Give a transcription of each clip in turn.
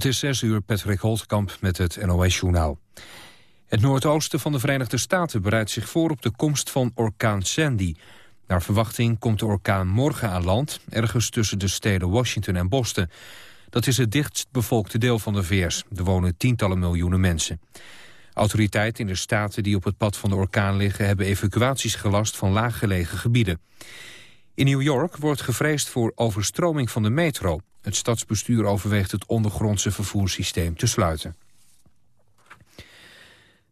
Het is 6 uur, Patrick Holtkamp met het NOS-journaal. Het noordoosten van de Verenigde Staten bereidt zich voor op de komst van orkaan Sandy. Naar verwachting komt de orkaan morgen aan land, ergens tussen de steden Washington en Boston. Dat is het dichtst bevolkte deel van de VS. Er wonen tientallen miljoenen mensen. Autoriteiten in de staten die op het pad van de orkaan liggen... hebben evacuaties gelast van laaggelegen gebieden. In New York wordt gevreesd voor overstroming van de metro. Het stadsbestuur overweegt het ondergrondse vervoerssysteem te sluiten.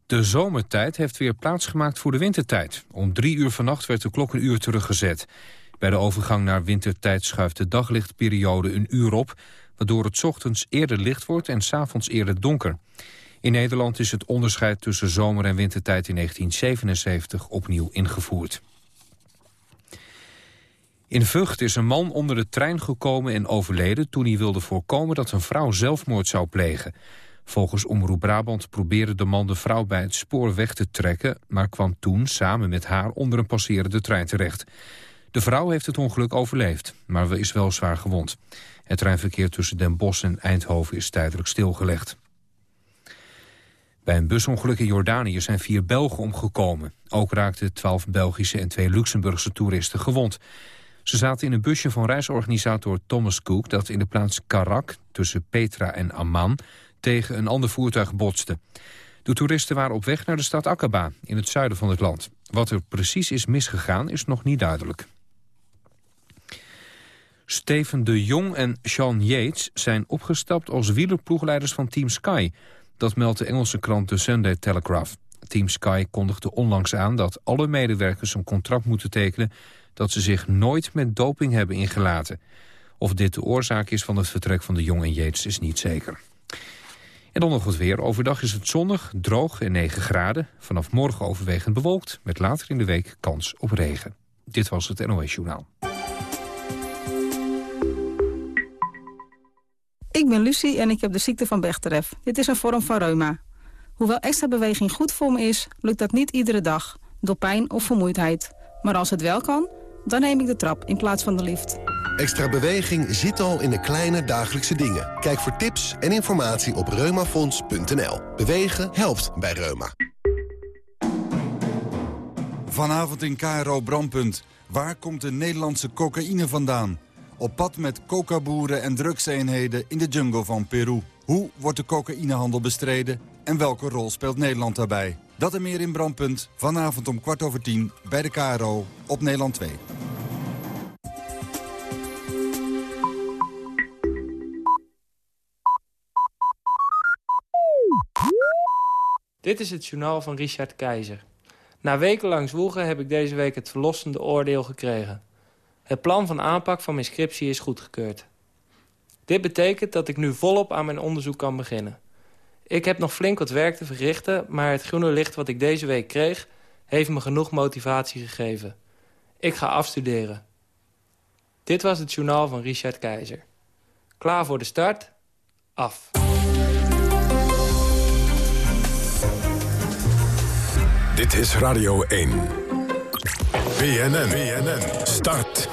De zomertijd heeft weer plaatsgemaakt voor de wintertijd. Om drie uur vannacht werd de klok een uur teruggezet. Bij de overgang naar wintertijd schuift de daglichtperiode een uur op... waardoor het ochtends eerder licht wordt en s'avonds eerder donker. In Nederland is het onderscheid tussen zomer- en wintertijd in 1977 opnieuw ingevoerd. In Vught is een man onder de trein gekomen en overleden... toen hij wilde voorkomen dat een vrouw zelfmoord zou plegen. Volgens Omroep Brabant probeerde de man de vrouw bij het spoor weg te trekken... maar kwam toen samen met haar onder een passerende trein terecht. De vrouw heeft het ongeluk overleefd, maar is wel zwaar gewond. Het treinverkeer tussen Den Bosch en Eindhoven is tijdelijk stilgelegd. Bij een busongeluk in Jordanië zijn vier Belgen omgekomen. Ook raakten twaalf Belgische en twee Luxemburgse toeristen gewond. Ze zaten in een busje van reisorganisator Thomas Cook... dat in de plaats Karak, tussen Petra en Amman, tegen een ander voertuig botste. De toeristen waren op weg naar de stad Aqaba, in het zuiden van het land. Wat er precies is misgegaan, is nog niet duidelijk. Steven de Jong en Sean Yates zijn opgestapt als wielerploegleiders van Team Sky. Dat meldt de Engelse krant The Sunday Telegraph. Team Sky kondigde onlangs aan dat alle medewerkers een contract moeten tekenen dat ze zich nooit met doping hebben ingelaten. Of dit de oorzaak is van het vertrek van de Jong en Yates is niet zeker. En dan nog het weer. Overdag is het zonnig, droog en 9 graden. Vanaf morgen overwegend bewolkt, met later in de week kans op regen. Dit was het NOS Journaal. Ik ben Lucie en ik heb de ziekte van Bechterew. Dit is een vorm van reuma. Hoewel extra beweging goed voor me is, lukt dat niet iedere dag. Door pijn of vermoeidheid. Maar als het wel kan, dan neem ik de trap in plaats van de lift. Extra beweging zit al in de kleine dagelijkse dingen. Kijk voor tips en informatie op reumafonds.nl. Bewegen helpt bij Reuma. Vanavond in KRO Brandpunt. Waar komt de Nederlandse cocaïne vandaan? Op pad met cocaboeren en drugseenheden in de jungle van Peru. Hoe wordt de cocaïnehandel bestreden en welke rol speelt Nederland daarbij? Dat en meer in Brandpunt, vanavond om kwart over tien bij de KRO op Nederland 2. Dit is het journaal van Richard Keizer. Na wekenlang zwoegen heb ik deze week het verlossende oordeel gekregen. Het plan van aanpak van mijn scriptie is goedgekeurd. Dit betekent dat ik nu volop aan mijn onderzoek kan beginnen. Ik heb nog flink wat werk te verrichten... maar het groene licht wat ik deze week kreeg... heeft me genoeg motivatie gegeven. Ik ga afstuderen. Dit was het journaal van Richard Keizer. Klaar voor de start? Af. Dit is Radio 1. BNN, BNN, start.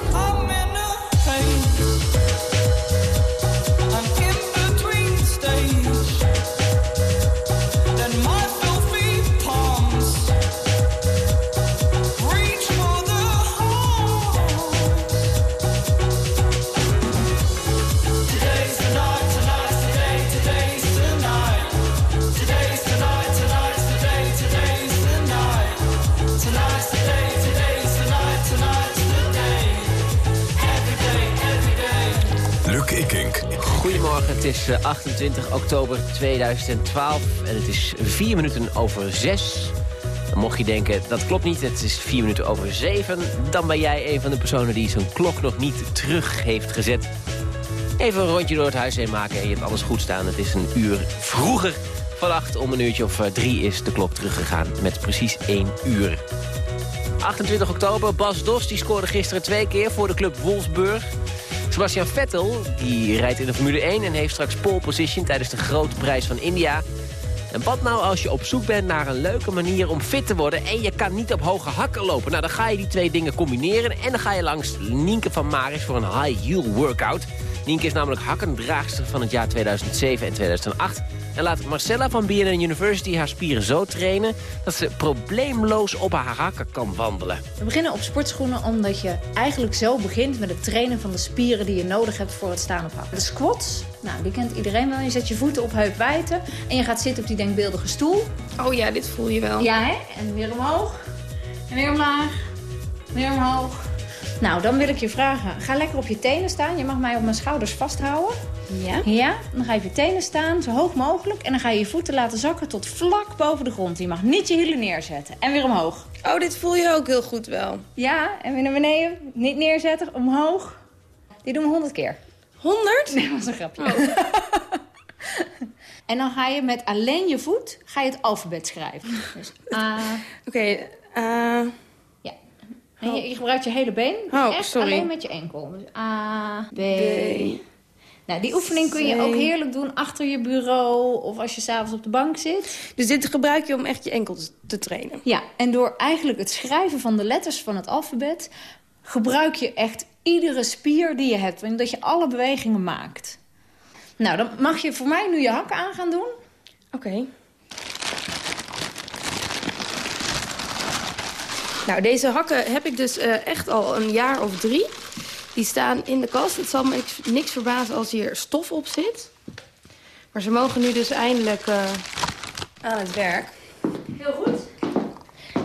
20 oktober 2012. En het is 4 minuten over 6. Mocht je denken, dat klopt niet, het is 4 minuten over 7... dan ben jij een van de personen die zijn klok nog niet terug heeft gezet. Even een rondje door het huis heen maken en je hebt alles goed staan. Het is een uur vroeger. Vannacht om een uurtje of eh, drie is de klok teruggegaan met precies 1 uur. 28 oktober, Bas Dos die scoorde gisteren twee keer voor de club Wolfsburg... Sebastian Vettel die rijdt in de Formule 1 en heeft straks pole position tijdens de grote prijs van India. En wat nou als je op zoek bent naar een leuke manier om fit te worden... en je kan niet op hoge hakken lopen? Nou, dan ga je die twee dingen combineren... en dan ga je langs Nienke van Maris voor een high heel workout. Nienke is namelijk hakkendraagster van het jaar 2007 en 2008... en laat Marcella van BNN University haar spieren zo trainen... dat ze probleemloos op haar hakken kan wandelen. We beginnen op sportschoenen omdat je eigenlijk zo begint... met het trainen van de spieren die je nodig hebt voor het staan op hakken. De squats, nou, die kent iedereen wel. Je zet je voeten op heupwijten en je gaat zitten op die denkbeeldige stoel. Oh ja, dit voel je wel. Ja, hè? En weer omhoog. En weer omlaag. Weer omhoog. Nou, dan wil ik je vragen. Ga lekker op je tenen staan. Je mag mij op mijn schouders vasthouden. Ja? Ja, dan ga je op je tenen staan, zo hoog mogelijk. En dan ga je je voeten laten zakken tot vlak boven de grond. Je mag niet je hielen neerzetten. En weer omhoog. Oh, dit voel je ook heel goed wel. Ja, en weer naar beneden. Niet neerzetten, omhoog. Die doen we honderd keer. 100? Nee, dat was een grapje. en dan ga je met alleen je voet ga je het alfabet schrijven. Dus A, Oké, eh, ja. En je, je gebruikt je hele been. Oh, echt sorry. alleen met je enkel. Dus A, B. B. Nou, die oefening kun je ook heerlijk doen achter je bureau of als je s'avonds op de bank zit. dus dit gebruik je om echt je enkels te trainen. Ja, en door eigenlijk het schrijven van de letters van het alfabet... gebruik je echt iedere spier die je hebt. Omdat je alle bewegingen maakt. Nou, dan mag je voor mij nu je hakken aan gaan doen. Oké. Nou, deze hakken heb ik dus eh, echt al een jaar of drie. Die staan in de kast. Het zal me niks, verbazen als hier stof op zit. Maar ze mogen nu dus eindelijk eh, aan het werk. Heel goed.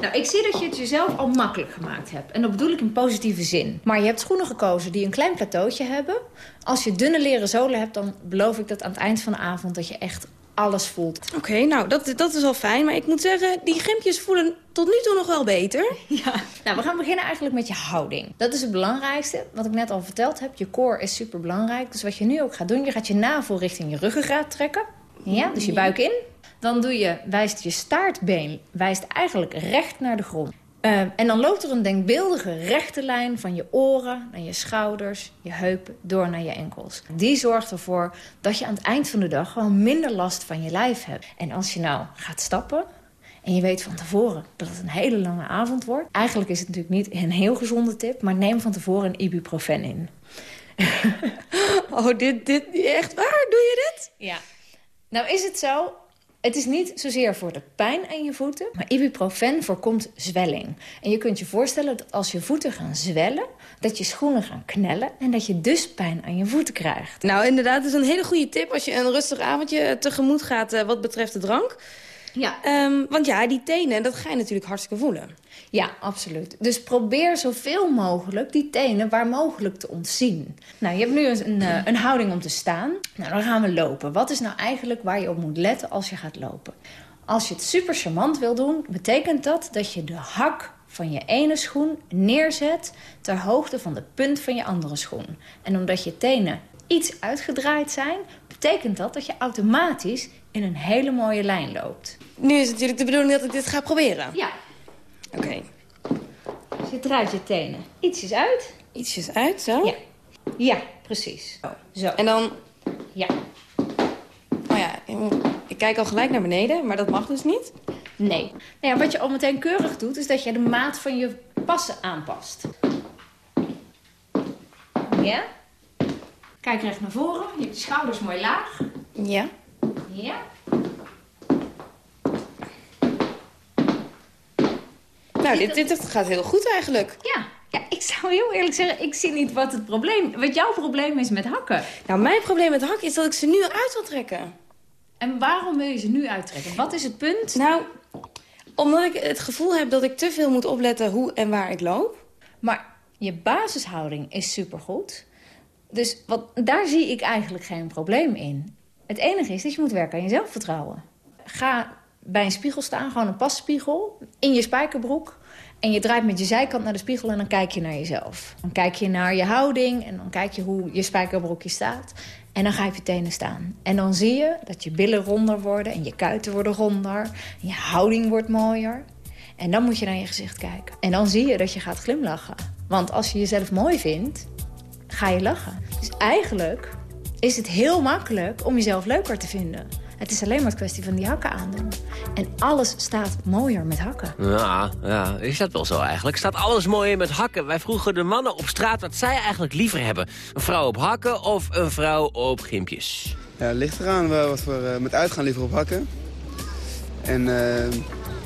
Nou, ik zie dat je het jezelf al makkelijk gemaakt hebt. En dat bedoel ik in positieve zin. Maar je hebt schoenen gekozen die een klein plateautje hebben. Als je dunne leren zolen hebt, dan beloof ik dat aan het eind van de avond... dat je echt alles voelt. Oké, nou, dat, dat is al fijn. Maar ik moet zeggen, die grimpjes voelen tot nu toe nog wel beter. Ja. Nou, we gaan beginnen eigenlijk met je houding. Dat is het belangrijkste. Wat ik net al verteld heb, je core is super belangrijk. Dus wat je nu ook gaat doen, je gaat je navel richting je ruggengraat trekken. Ja, dus je buik in. Dan doe je, wijst je staartbeen wijst eigenlijk recht naar de grond. Eh, en dan loopt er een denkbeeldige rechte lijn van je oren naar je schouders, je heupen, door naar je enkels. Die zorgt ervoor dat je aan het eind van de dag gewoon minder last van je lijf hebt. En als je nou gaat stappen, en je weet van tevoren dat het een hele lange avond wordt. Eigenlijk is het natuurlijk niet een heel gezonde tip, maar neem van tevoren een ibuprofen in. Oh, dit, dit, echt waar? Doe je dit? Ja. Nou is het zo, het is niet zozeer voor de pijn aan je voeten, maar ibuprofen voorkomt zwelling. En je kunt je voorstellen dat als je voeten gaan zwellen, dat je schoenen gaan knellen en dat je dus pijn aan je voeten krijgt. Nou, inderdaad, het is een hele goede tip als je een rustig avondje tegemoet gaat eh, wat betreft de drank. Ja. Ehm, want ja, die tenen, dat ga je natuurlijk hartstikke voelen. Ja, absoluut. Dus probeer zoveel mogelijk die tenen waar mogelijk te ontzien. Nou, je hebt nu een, een, eh, een houding om te staan. Nou, dan gaan we lopen. Wat is nou eigenlijk waar je op moet letten als je gaat lopen? Als je het super charmant wil doen, betekent dat dat je de hak van je ene schoen neerzet ter hoogte van de punt van je andere schoen. En omdat je tenen iets uitgedraaid zijn, betekent dat dat je automatisch in een hele mooie lijn loopt. Nu is het natuurlijk de bedoeling dat ik dit ga proberen. Ja, Oké. dus je draait je tenen ietsjes uit. Ietsjes uit, zo. Ja, ja precies. Zo. En dan, Ja. oh ja, ik kijk al gelijk naar beneden, maar dat mag dus niet. Nee. Nou ja, wat je al meteen keurig doet, is dat je de maat van je passen aanpast. Ja? Kijk recht naar voren. Je hebt je schouders mooi laag. Ja. Ja. Nou, dit, dit, dit gaat heel goed eigenlijk. Ja. Ja, ik zou heel eerlijk zeggen, ik zie niet wat het probleem, wat jouw probleem is met hakken. Nou, mijn probleem met hakken is dat ik ze nu uit wil trekken. En waarom wil je ze nu uittrekken? Wat is het punt? Nou, omdat ik het gevoel heb dat ik te veel moet opletten hoe en waar ik loop. Maar je basishouding is supergoed. Dus wat, daar zie ik eigenlijk geen probleem in. Het enige is dat je moet werken aan je zelfvertrouwen. Ga bij een spiegel staan, gewoon een passpiegel, in je spijkerbroek. En je draait met je zijkant naar de spiegel en dan kijk je naar jezelf. Dan kijk je naar je houding en dan kijk je hoe je spijkerbroekje staat. En dan ga je op je tenen staan. En dan zie je dat je billen ronder worden en je kuiten worden ronder. En je houding wordt mooier. En dan moet je naar je gezicht kijken. En dan zie je dat je gaat glimlachen. Want als je jezelf mooi vindt, ga je lachen. Dus eigenlijk is het heel makkelijk om jezelf leuker te vinden. Het is alleen maar het kwestie van die hakken aandoen. En alles staat mooier met hakken. Ja, ja, is dat wel zo eigenlijk? Staat alles mooier met hakken? Wij vroegen de mannen op straat wat zij eigenlijk liever hebben. Een vrouw op hakken of een vrouw op gimpjes? Ja, ligt eraan wat voor, uh, met uitgaan liever op hakken. En uh,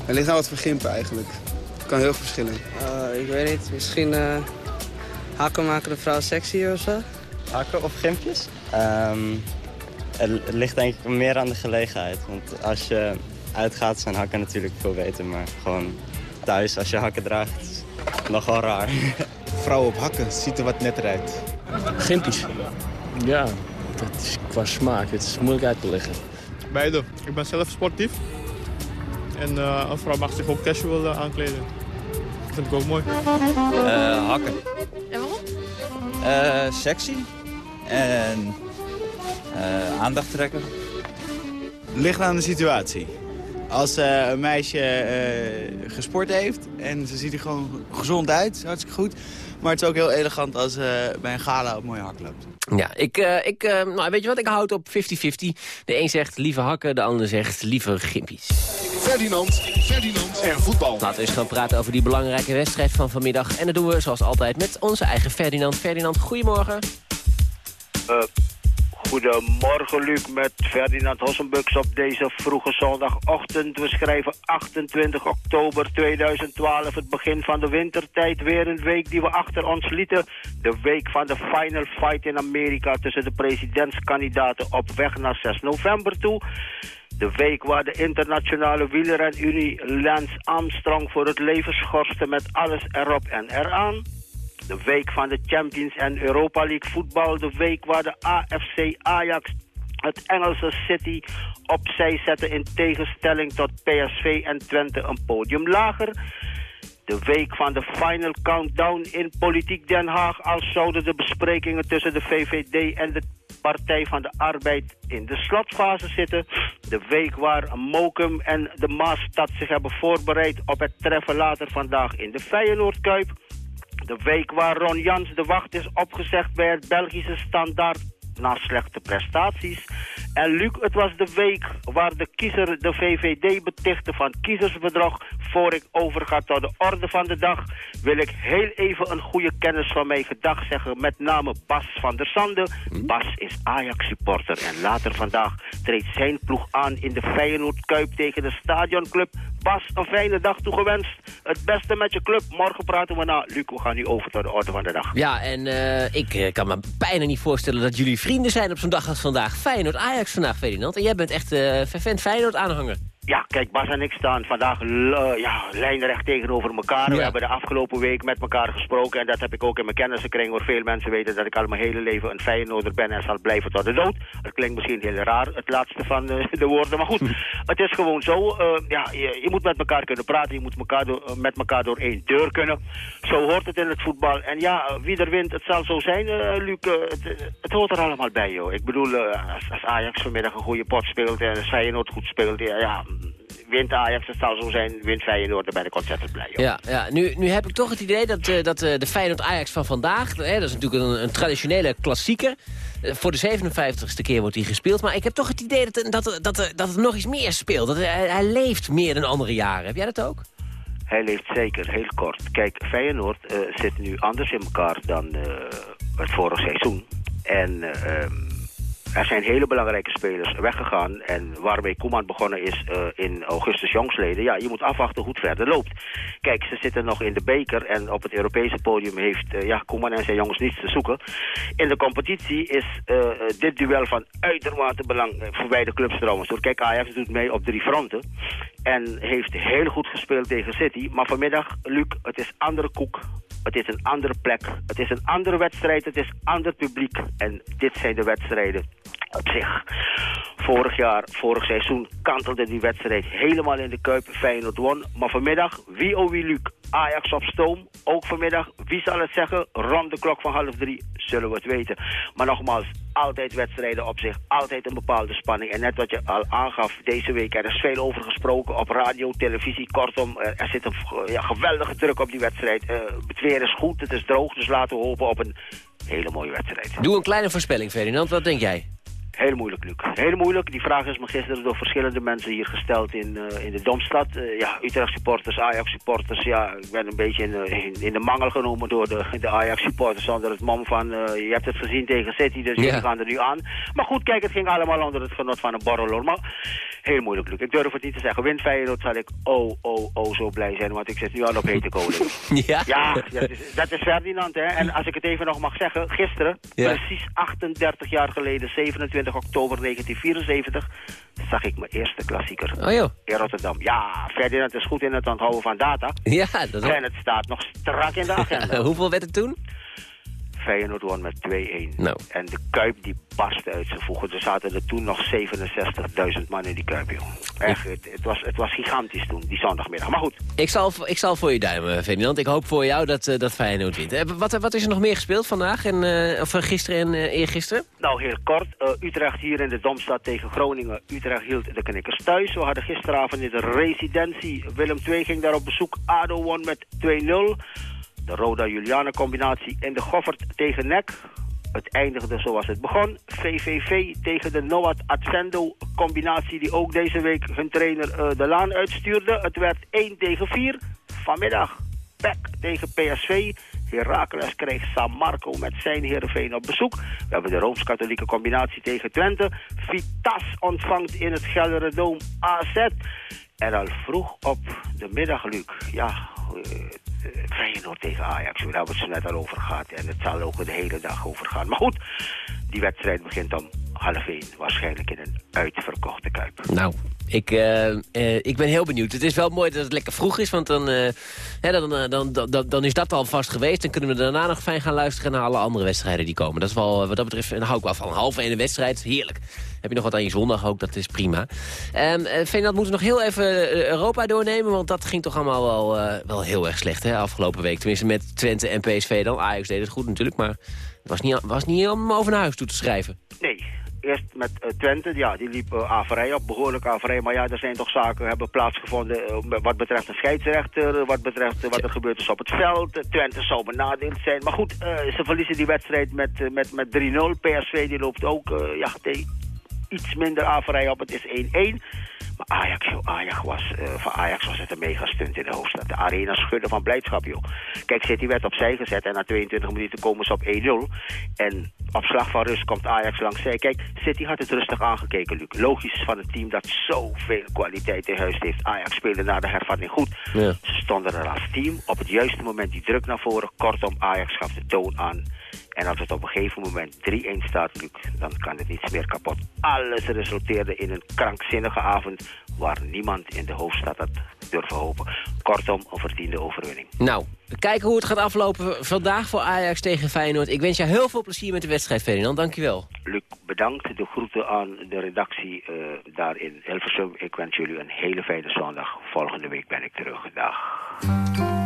er ligt aan wat voor gimpen eigenlijk. Het kan heel veel verschillen. Uh, ik weet niet, misschien hakken maken de vrouw sexy of zo? Hakken of gimpjes? Um, het ligt denk ik meer aan de gelegenheid. Want als je uitgaat zijn hakken natuurlijk veel beter. Maar gewoon thuis als je hakken draagt, is nogal raar. Vrouw op hakken ziet er wat netter uit. Gimpies. Ja, dat is qua smaak. Het is moeilijk uit te leggen. Beide. Ik ben zelf sportief. En uh, een vrouw mag zich ook casual uh, aankleden. Dat vind ik ook mooi. Uh, hakken. En waarom? sexy. En aandacht trekken. Ligt aan de situatie. Als uh, een meisje uh, gesport heeft en ze ziet er gewoon gezond uit, hartstikke goed. Maar het is ook heel elegant als bij een gala op mooie hak loopt. Ja, ik, ik nou, weet je wat, ik houd op 50-50. De een zegt liever hakken, de ander zegt liever gimpies. Ferdinand, Ferdinand en voetbal. Laten we eens gaan praten over die belangrijke wedstrijd van vanmiddag. En dat doen we zoals altijd met onze eigen Ferdinand. Ferdinand, goedemorgen. Goedemorgen Luc met Ferdinand Hossenbux op deze vroege zondagochtend. We schrijven 28 oktober 2012, het begin van de wintertijd. Weer een week die we achter ons lieten. De week van de final fight in Amerika tussen de presidentskandidaten op weg naar 6 november toe. De week waar de internationale wielerenunie Lance Armstrong voor het leven schorste met alles erop en eraan. De week van de Champions en Europa League voetbal. De week waar de AFC Ajax het Engelse City opzij zette in tegenstelling tot PSV en Twente een podium lager. De week van de final countdown in Politiek Den Haag... als zouden de besprekingen tussen de VVD en de Partij van de Arbeid in de slotfase zitten. De week waar Mokum en de Maasstad zich hebben voorbereid op het treffen later vandaag in de Feyenoordkuip. De week waar Ron Jans de wacht is opgezegd bij het Belgische standaard na slechte prestaties. En Luc, het was de week waar de kiezer de VVD betichtte van kiezersbedrog. Voor ik overga tot de orde van de dag, wil ik heel even een goede kennis van mij gedag zeggen. Met name Bas van der Sande. Bas is Ajax-supporter en later vandaag treedt zijn ploeg aan in de Feyenoord Kuip tegen de Stadionclub. Bas, een fijne dag toegewenst. Het beste met je club. Morgen praten we na. Luc, we gaan nu over tot de orde van de dag. Ja, en uh, ik uh, kan me bijna niet voorstellen dat jullie vrienden zijn op zo'n dag als vandaag. Feyenoord-Ajax vandaag, Ferdinand. En jij bent echt uh, vervent Feyenoord-aanhanger. Ja, kijk, Bas en ik staan vandaag uh, ja, lijnrecht tegenover elkaar. Ja. We hebben de afgelopen week met elkaar gesproken. En dat heb ik ook in mijn kennissenkring. Waar veel mensen weten dat ik al mijn hele leven een Feyenoorder ben en zal blijven tot de dood. Het klinkt misschien heel raar, het laatste van uh, de woorden. Maar goed, het is gewoon zo. Uh, ja, je, je, moet met elkaar kunnen praten. Je moet elkaar door, met elkaar door één deur kunnen. Zo hoort het in het voetbal. En ja, wie er wint, het zal zo zijn, Luc. Het, het, hoort er allemaal bij, joh. Ik bedoel, als, als, Ajax vanmiddag een goede pot speelt en Feyenoord goed speelt, ja... ja wint Ajax, het zal zo zijn, wint Feyenoord, dan ben ik ontzettend blij. Ja, ja nu, nu heb ik toch het idee dat, uh, dat uh, de Feyenoord-Ajax van vandaag... Hè, dat is natuurlijk een, een traditionele klassieker... Uh, voor de 57ste keer wordt hij gespeeld. Maar ik heb toch het idee dat, dat, dat, dat het nog iets meer speelt. Dat hij, hij leeft meer dan andere jaren. Heb jij dat ook? Hij leeft zeker, heel kort. Kijk, Feyenoord zit nu anders in elkaar dan het vorige seizoen. En... Er zijn hele belangrijke spelers weggegaan. En waarmee Koeman begonnen is uh, in augustus jongsleden. Ja, je moet afwachten hoe het verder loopt. Kijk, ze zitten nog in de beker. En op het Europese podium heeft uh, ja, Koeman en zijn jongens niets te zoeken. In de competitie is uh, dit duel van uitermate belang voor beide clubs trouwens. Kijk, Ajax doet mee op drie fronten. En heeft heel goed gespeeld tegen City. Maar vanmiddag, Luc, het is andere koek. Het is een andere plek. Het is een andere wedstrijd. Het is ander publiek. En dit zijn de wedstrijden op zich. Vorig jaar, vorig seizoen, kantelde die wedstrijd helemaal in de Kuip. Feyenoord won. Maar vanmiddag, wie oh wie Luc, Ajax op stoom. Ook vanmiddag, wie zal het zeggen? Rond de klok van half drie zullen we het weten. Maar nogmaals, altijd wedstrijden op zich. Altijd een bepaalde spanning. En net wat je al aangaf deze week, er is veel over gesproken op radio, televisie. Kortom, er zit een ja, geweldige druk op die wedstrijd. Het weer is goed, het is droog, dus laten we hopen op een Hele mooie wedstrijd. Doe een kleine voorspelling, Ferdinand. Wat denk jij? Heel moeilijk, Luc. Heel moeilijk. Die vraag is me gisteren door verschillende mensen hier gesteld in, uh, in de Domstad. Uh, ja, Utrecht supporters, Ajax supporters. Ja, ik ben een beetje in, in, in de mangel genomen door de, de Ajax supporters. Zonder het mom van, uh, je hebt het gezien tegen City, dus jullie gaan er nu aan. Maar goed, kijk, het ging allemaal onder het genot van een borrel. Maar heel moeilijk, Luc. Ik durf het niet te zeggen. Wint Feyenoord zal ik oh, oh, oh zo blij zijn, want ik zit nu al op hete kolen. ja? Ja, dat is, dat is Ferdinand, hè. En als ik het even nog mag zeggen, gisteren, ja. precies 38 jaar geleden, 27 oktober 1974 zag ik mijn eerste klassieker oh, joh. in Rotterdam. Ja, Ferdinand is goed in het onthouden van data. Ja, dat is En het staat nog strak in de agenda. Hoeveel werd het toen? Feyenoord won met 2-1. Nou. En de Kuip die barstte uit zijn voegen. Er zaten er toen nog 67.000 man in die Kuip, joh. Echt, het, het, was, het was gigantisch toen, die zondagmiddag. Maar goed. Ik zal, ik zal voor je duimen, Ferdinand. Ik hoop voor jou dat, uh, dat Feyenoord wint. Uh, wat, wat is er nog meer gespeeld vandaag? En, uh, of gisteren en eergisteren? Nou, heel kort. Utrecht hier in de Domstad tegen Groningen. Utrecht hield de knikkers thuis. We hadden gisteravond in de residentie. Willem II ging daar op bezoek. ADO won met 2-0. De Roda-Juliana combinatie in de Goffert tegen Nek. Het eindigde zoals het begon. VVV tegen de Noat Atsendo combinatie die ook deze week hun trainer uh, de laan uitstuurde. Het werd 1 tegen 4. Vanmiddag PEC tegen PSV. Heracles kreeg San Marco met zijn Heerenveen op bezoek. We hebben de Rooms-Katholieke combinatie tegen Twente. Vitas ontvangt in het Gelderdoom AZ. En al vroeg op de middag, Luc. Ja, uh, Feyenoord tegen Ajax. Daar hebben we het zo net al over gehad. En het zal ook de hele dag over gaan. Maar goed, die wedstrijd begint om half één. Waarschijnlijk in een uitverkochte Kuip. Nou, ik, uh, uh, ik ben heel benieuwd. Het is wel mooi dat het lekker vroeg is, want dan, uh, hè, dan, dan, dan, dan, is dat al vast geweest. Dan kunnen we daarna nog fijn gaan luisteren naar alle andere wedstrijden die komen. Dat is wel, wat dat betreft, en hou ik wel van. Half één wedstrijd, heerlijk. Heb je nog wat aan je zondag ook, dat is prima. Um, vind dat moeten we nog heel even Europa doornemen, want dat ging toch allemaal wel, wel heel erg slecht hè, afgelopen week. Tenminste met Twente en PSV dan. Ajax deed het goed natuurlijk, maar het was niet, was niet om over naar huis toe te schrijven. Nee, eerst met uh, Twente, ja, die liep uh, averij op, behoorlijk averij. Maar ja, er zijn toch zaken hebben plaatsgevonden uh, wat betreft de scheidsrechter, wat betreft wat er gebeurd is op het veld. Twente zou benadeeld zijn. Maar goed, ze verliezen die wedstrijd met, met, met 3-0. PSV die loopt ook ja, iets minder averij op, het is 1-1. Maar Ajax, joh, Ajax was, uh, voor Ajax was het een mega stunt in de hoofdstad. De arena schudde van blijdschap, joh. Kijk, City werd opzij gezet en na 22 minuten komen ze op 1-0. En op slag van rust komt Ajax langs zij. Kijk, City had het rustig aangekeken, Luc. Logisch van een team dat zoveel kwaliteit in huis heeft. Ajax speelde na de hervatting goed. Ja. Ze stonden er als team. Op het juiste moment die druk naar voren. Kortom, Ajax gaf de toon aan. En als het op een gegeven moment 3-1 staat, Luc, dan kan het niets meer kapot. Alles resulteerde in een krankzinnige avond waar niemand in de hoofdstad had durven hopen. Kortom, een verdiende overwinning. Nou, kijken hoe het gaat aflopen vandaag voor Ajax tegen Feyenoord. Ik wens je heel veel plezier met de wedstrijd, Ferdinand. Dankjewel. Luc, bedankt. De groeten aan de redactie uh, daar in Hilversum. Ik wens jullie een hele fijne zondag. Volgende week ben ik terug. Dag.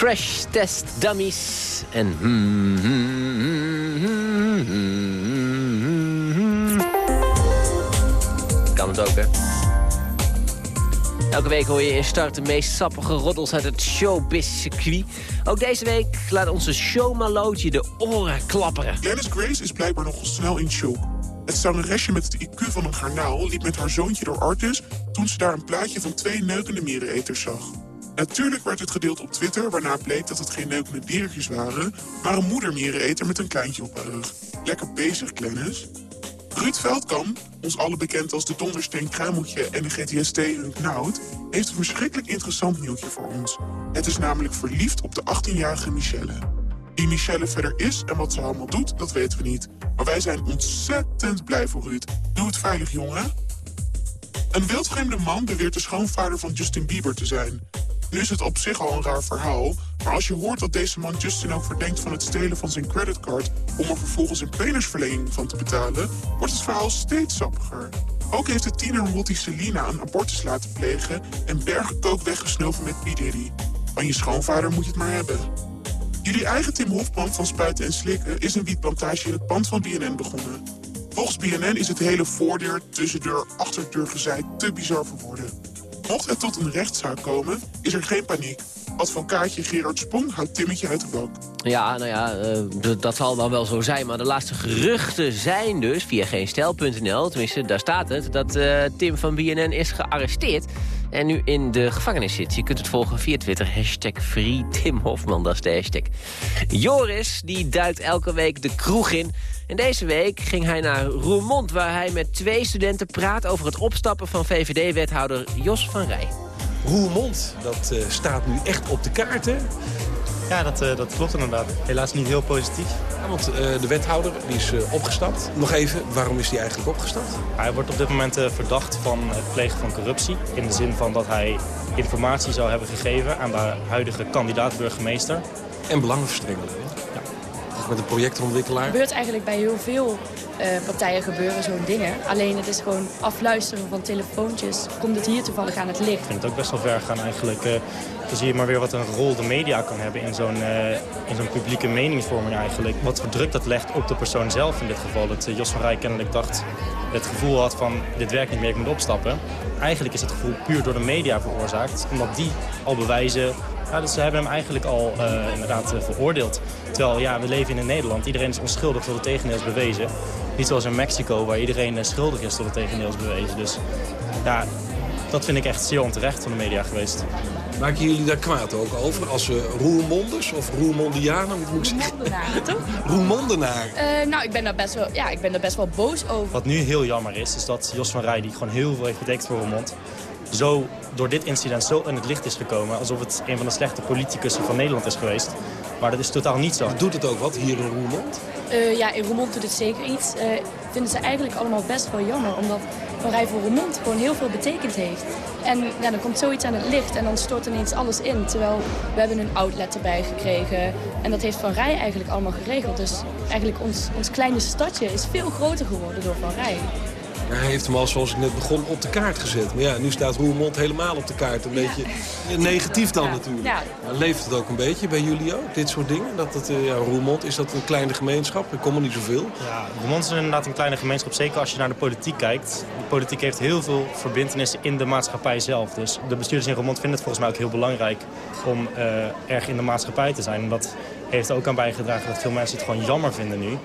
Crash Test Dummies. En... hmm, hmm, hmm. Kan het ook, hè? Elke week hoor je in start de meest sappige roddels uit het showbiz-circuit. Ook deze week laat onze showmalootje de oren klapperen. Glennis Grace is blijkbaar nogal snel in shock. Het zangeresje met het IQ van een garnaal liep met haar zoontje door Artis... toen ze daar een plaatje van twee neukende miereneters zag. Natuurlijk werd het gedeeld op Twitter, waarna bleek dat het geen neukende diertjes waren... maar een moedermiereneter met een kleintje op haar rug. Lekker bezig, Glennis. Ruud Veldkamp, ons alle bekend als de Dondersteen Kruimeltje en de GTST hun Knout... heeft een verschrikkelijk interessant nieuwtje voor ons. Het is namelijk verliefd op de 18-jarige Michelle. Wie Michelle verder is en wat ze allemaal doet, dat weten we niet. Maar wij zijn ontzettend blij voor Ruud. Doe het veilig, jongen. Een wildvreemde man beweert de schoonvader van Justin Bieber te zijn. Nu is het op zich al een raar verhaal, maar als je hoort dat deze man Justin ook verdenkt van het stelen van zijn creditcard om er vervolgens een penisverlenging van te betalen, wordt het verhaal steeds sappiger. Ook heeft de tiener Rotti Selina een abortus laten plegen en bergen kook weggesnoven met P. Diddy. Van je schoonvader moet je het maar hebben. Jullie eigen Tim Hofman van Spuiten en Slikken is een wietplantage in het pand van BNN begonnen. Volgens BNN is het hele voordeur, tussendeur, achterdeur gezeid te bizar voor woorden. Mocht het tot een rechtszaak komen, is er geen paniek. Advocaatje Gerard Spong houdt Timmetje uit de bak. Ja, nou ja, eh, dat zal dan wel zo zijn. Maar de laatste geruchten zijn dus, via geenstijl.nl... tenminste, daar staat het, dat eh, Tim van BNN is gearresteerd... en nu in de gevangenis zit. Je kunt het volgen via Twitter, hashtag Free Hofman, dat is de hashtag. Joris, die duikt elke week de kroeg in... En deze week ging hij naar Roermond... waar hij met twee studenten praat over het opstappen van VVD-wethouder Jos van Rij. Roermond, dat eh, staat nu echt op de kaarten. Ja, dat, eh, dat klopt inderdaad. Helaas niet heel positief. Ja, want eh, de wethouder die is opgestapt. Nog even, waarom is hij eigenlijk opgestapt? Hij wordt op dit moment verdacht van het plegen van corruptie. In de zin van dat hij informatie zou hebben gegeven aan de huidige kandidaat-burgemeester. En belangenverstrengeling. Met een projectontwikkelaar. Het gebeurt eigenlijk bij heel veel eh, partijen gebeuren zo'n dingen. Alleen het is gewoon afluisteren van telefoontjes. Komt het hier toevallig aan het licht? Ik vind het ook best wel ver gaan eigenlijk. eh, dan zie je maar weer wat een rol de media kan hebben in zo'n eh, in zo'n publieke meningsvorming eigenlijk. Wat voor druk dat legt op de persoon zelf in dit geval. Dat Jos van Rij kennelijk dacht, het gevoel had van dit werkt niet meer, ik moet opstappen. Eigenlijk is het gevoel puur door de media veroorzaakt. Omdat die al bewijzen ja, dus ze hebben hem eigenlijk al eh, inderdaad eh, veroordeeld. Terwijl ja, we leven in Nederland. Iedereen is onschuldig tot het tegendeel is bewezen. Niet zoals in Mexico waar iedereen eh, schuldig is tot het tegendeel is bewezen. Dus ja, dat vind ik echt zeer onterecht van de media geweest. Maken jullie daar kwaad ook over? Als uh, Roermonders of Roermondianen, moet ik zeggen? Roermondenaren, toch? Roermondenaar. Eh, nou, ik ben, daar best wel, ja, ik ben daar best wel boos over. Wat nu heel jammer is, is dat Jos van Rij, die gewoon heel veel heeft betekend voor Roermond... zo door dit incident zo in het licht is gekomen... alsof het een van de slechte politicussen van Nederland is geweest. Maar dat is totaal niet zo. Doet het ook wat hier in Roermond? Eh, ja, in Roermond doet het zeker iets. Eh, vinden ze eigenlijk allemaal best wel jammer. Omdat Van Rij voor Roermond gewoon heel veel betekend heeft. En ja, dan komt zoiets aan het licht en dan stort ineens alles in. Terwijl we hebben een outlet erbij gekregen. En dat heeft Van Rij eigenlijk allemaal geregeld. Dus eigenlijk ons, ons kleine stadje is veel groter geworden door Van Rij. Hij heeft hem al, zoals ik net begon, op de kaart gezet. Maar ja, nu staat Roermond helemaal op de kaart. Een beetje negatief dan natuurlijk. Ja. Maar leeft het ook een beetje bij jullie ook, dit soort dingen? Dat het, eh, ja, Roermond, is dat een kleine gemeenschap? Er komen niet zoveel. Ja, Roermond is inderdaad een kleine gemeenschap. Zeker als je naar de politiek kijkt. De politiek heeft heel veel verbindenissen in de maatschappij zelf. Dus de bestuurders in Roermond vinden het volgens mij ook heel belangrijk... om eh, erg in de maatschappij te zijn. En dat heeft er ook aan bijgedragen dat veel mensen het gewoon jammer vinden nu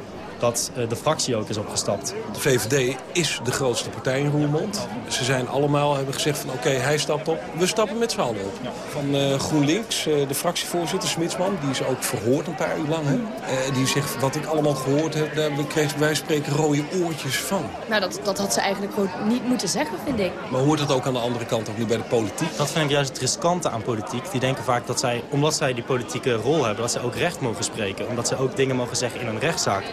dat eh, de fractie ook is opgestapt. De VVD is de grootste partij in Roermond. Ze zijn allemaal, hebben gezegd van oké, hij stapt op. We stappen met z'n allen op. Van eh, GroenLinks, eh, de fractievoorzitter Smitsman, die is ook verhoord een paar uur lang. Hè? Eh, die zegt, wat ik allemaal gehoord heb, daar kregen wij spreken rode oortjes van. Nou, dat, dat had ze eigenlijk gewoon niet moeten zeggen, vind ik. Maar hoort dat ook aan de andere kant, ook nu bij de politiek? Dat vind ik juist het riskante aan politiek. Die denken vaak dat zij, omdat zij die politieke rol hebben... dat zij ook recht mogen spreken. Omdat zij ook dingen mogen zeggen in een rechtszaak.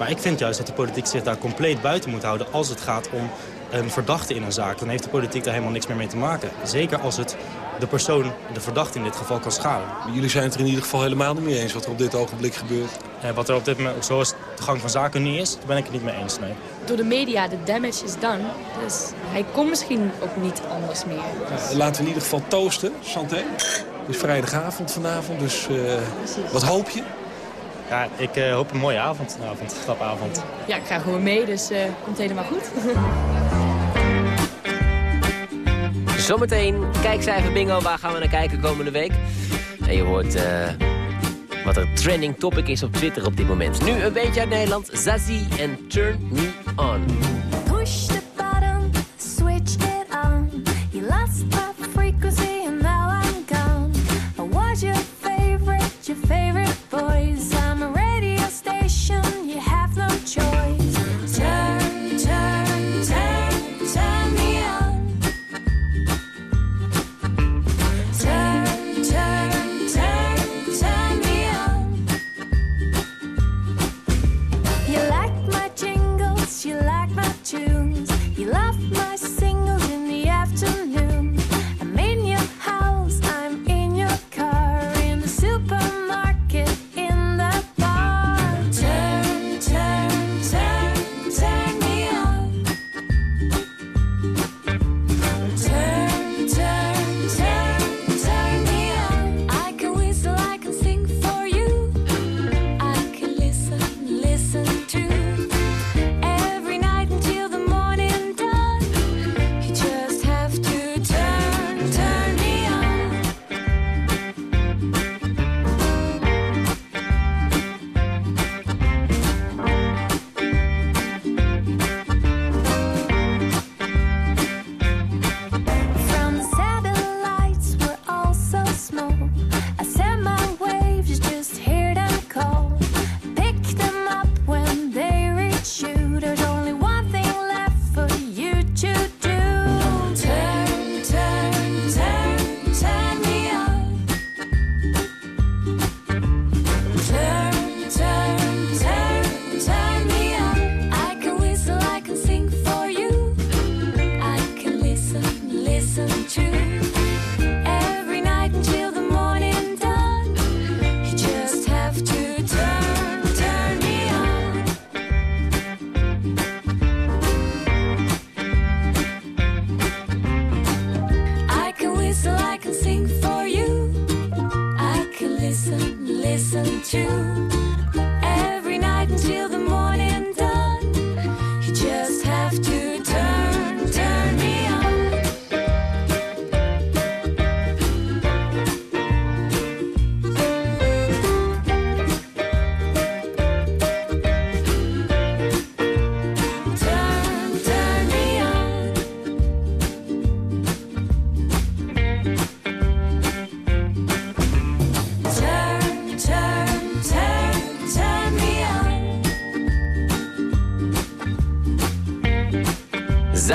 Maar ik vind juist dat de politiek zich daar compleet buiten moet houden... als het gaat om een verdachte in een zaak. Dan heeft de politiek daar helemaal niks meer mee te maken. Zeker als het de persoon, de verdachte in dit geval, kan schaden. Jullie zijn het er in ieder geval helemaal niet mee eens wat er op dit ogenblik gebeurt. Eh, wat er op dit moment, zoals de gang van zaken nu is, daar ben ik het niet mee eens. Nee. Door de media, de damage is done. Dus hij komt misschien ook niet anders meer. Uh, laten we in ieder geval toosten, Santé. Het is vrijdagavond vanavond, dus uh, wat hoop je? Ja, ik uh, hoop een mooie avond, een avond, stapavond. Ja, ik ga gewoon mee, dus uh, komt helemaal goed. Zometeen kijkcijfer bingo, waar gaan we naar kijken komende week? En je hoort uh, wat er trending topic is op Twitter op dit moment. Nu een beetje uit Nederland, Zazie en Turn Me On.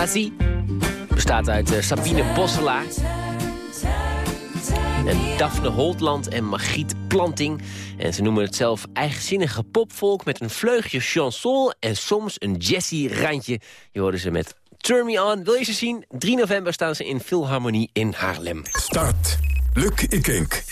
Zazie bestaat uit uh, Sabine Bosselaar. En Daphne Holtland en Margriet Planting. En ze noemen het zelf eigenzinnige popvolk met een vleugje chanson... en soms een jazzy-randje. Je hoorde ze met Turn Me On. Wil je ze zien? 3 november staan ze in Philharmonie in Haarlem. Start. Luc Ikink.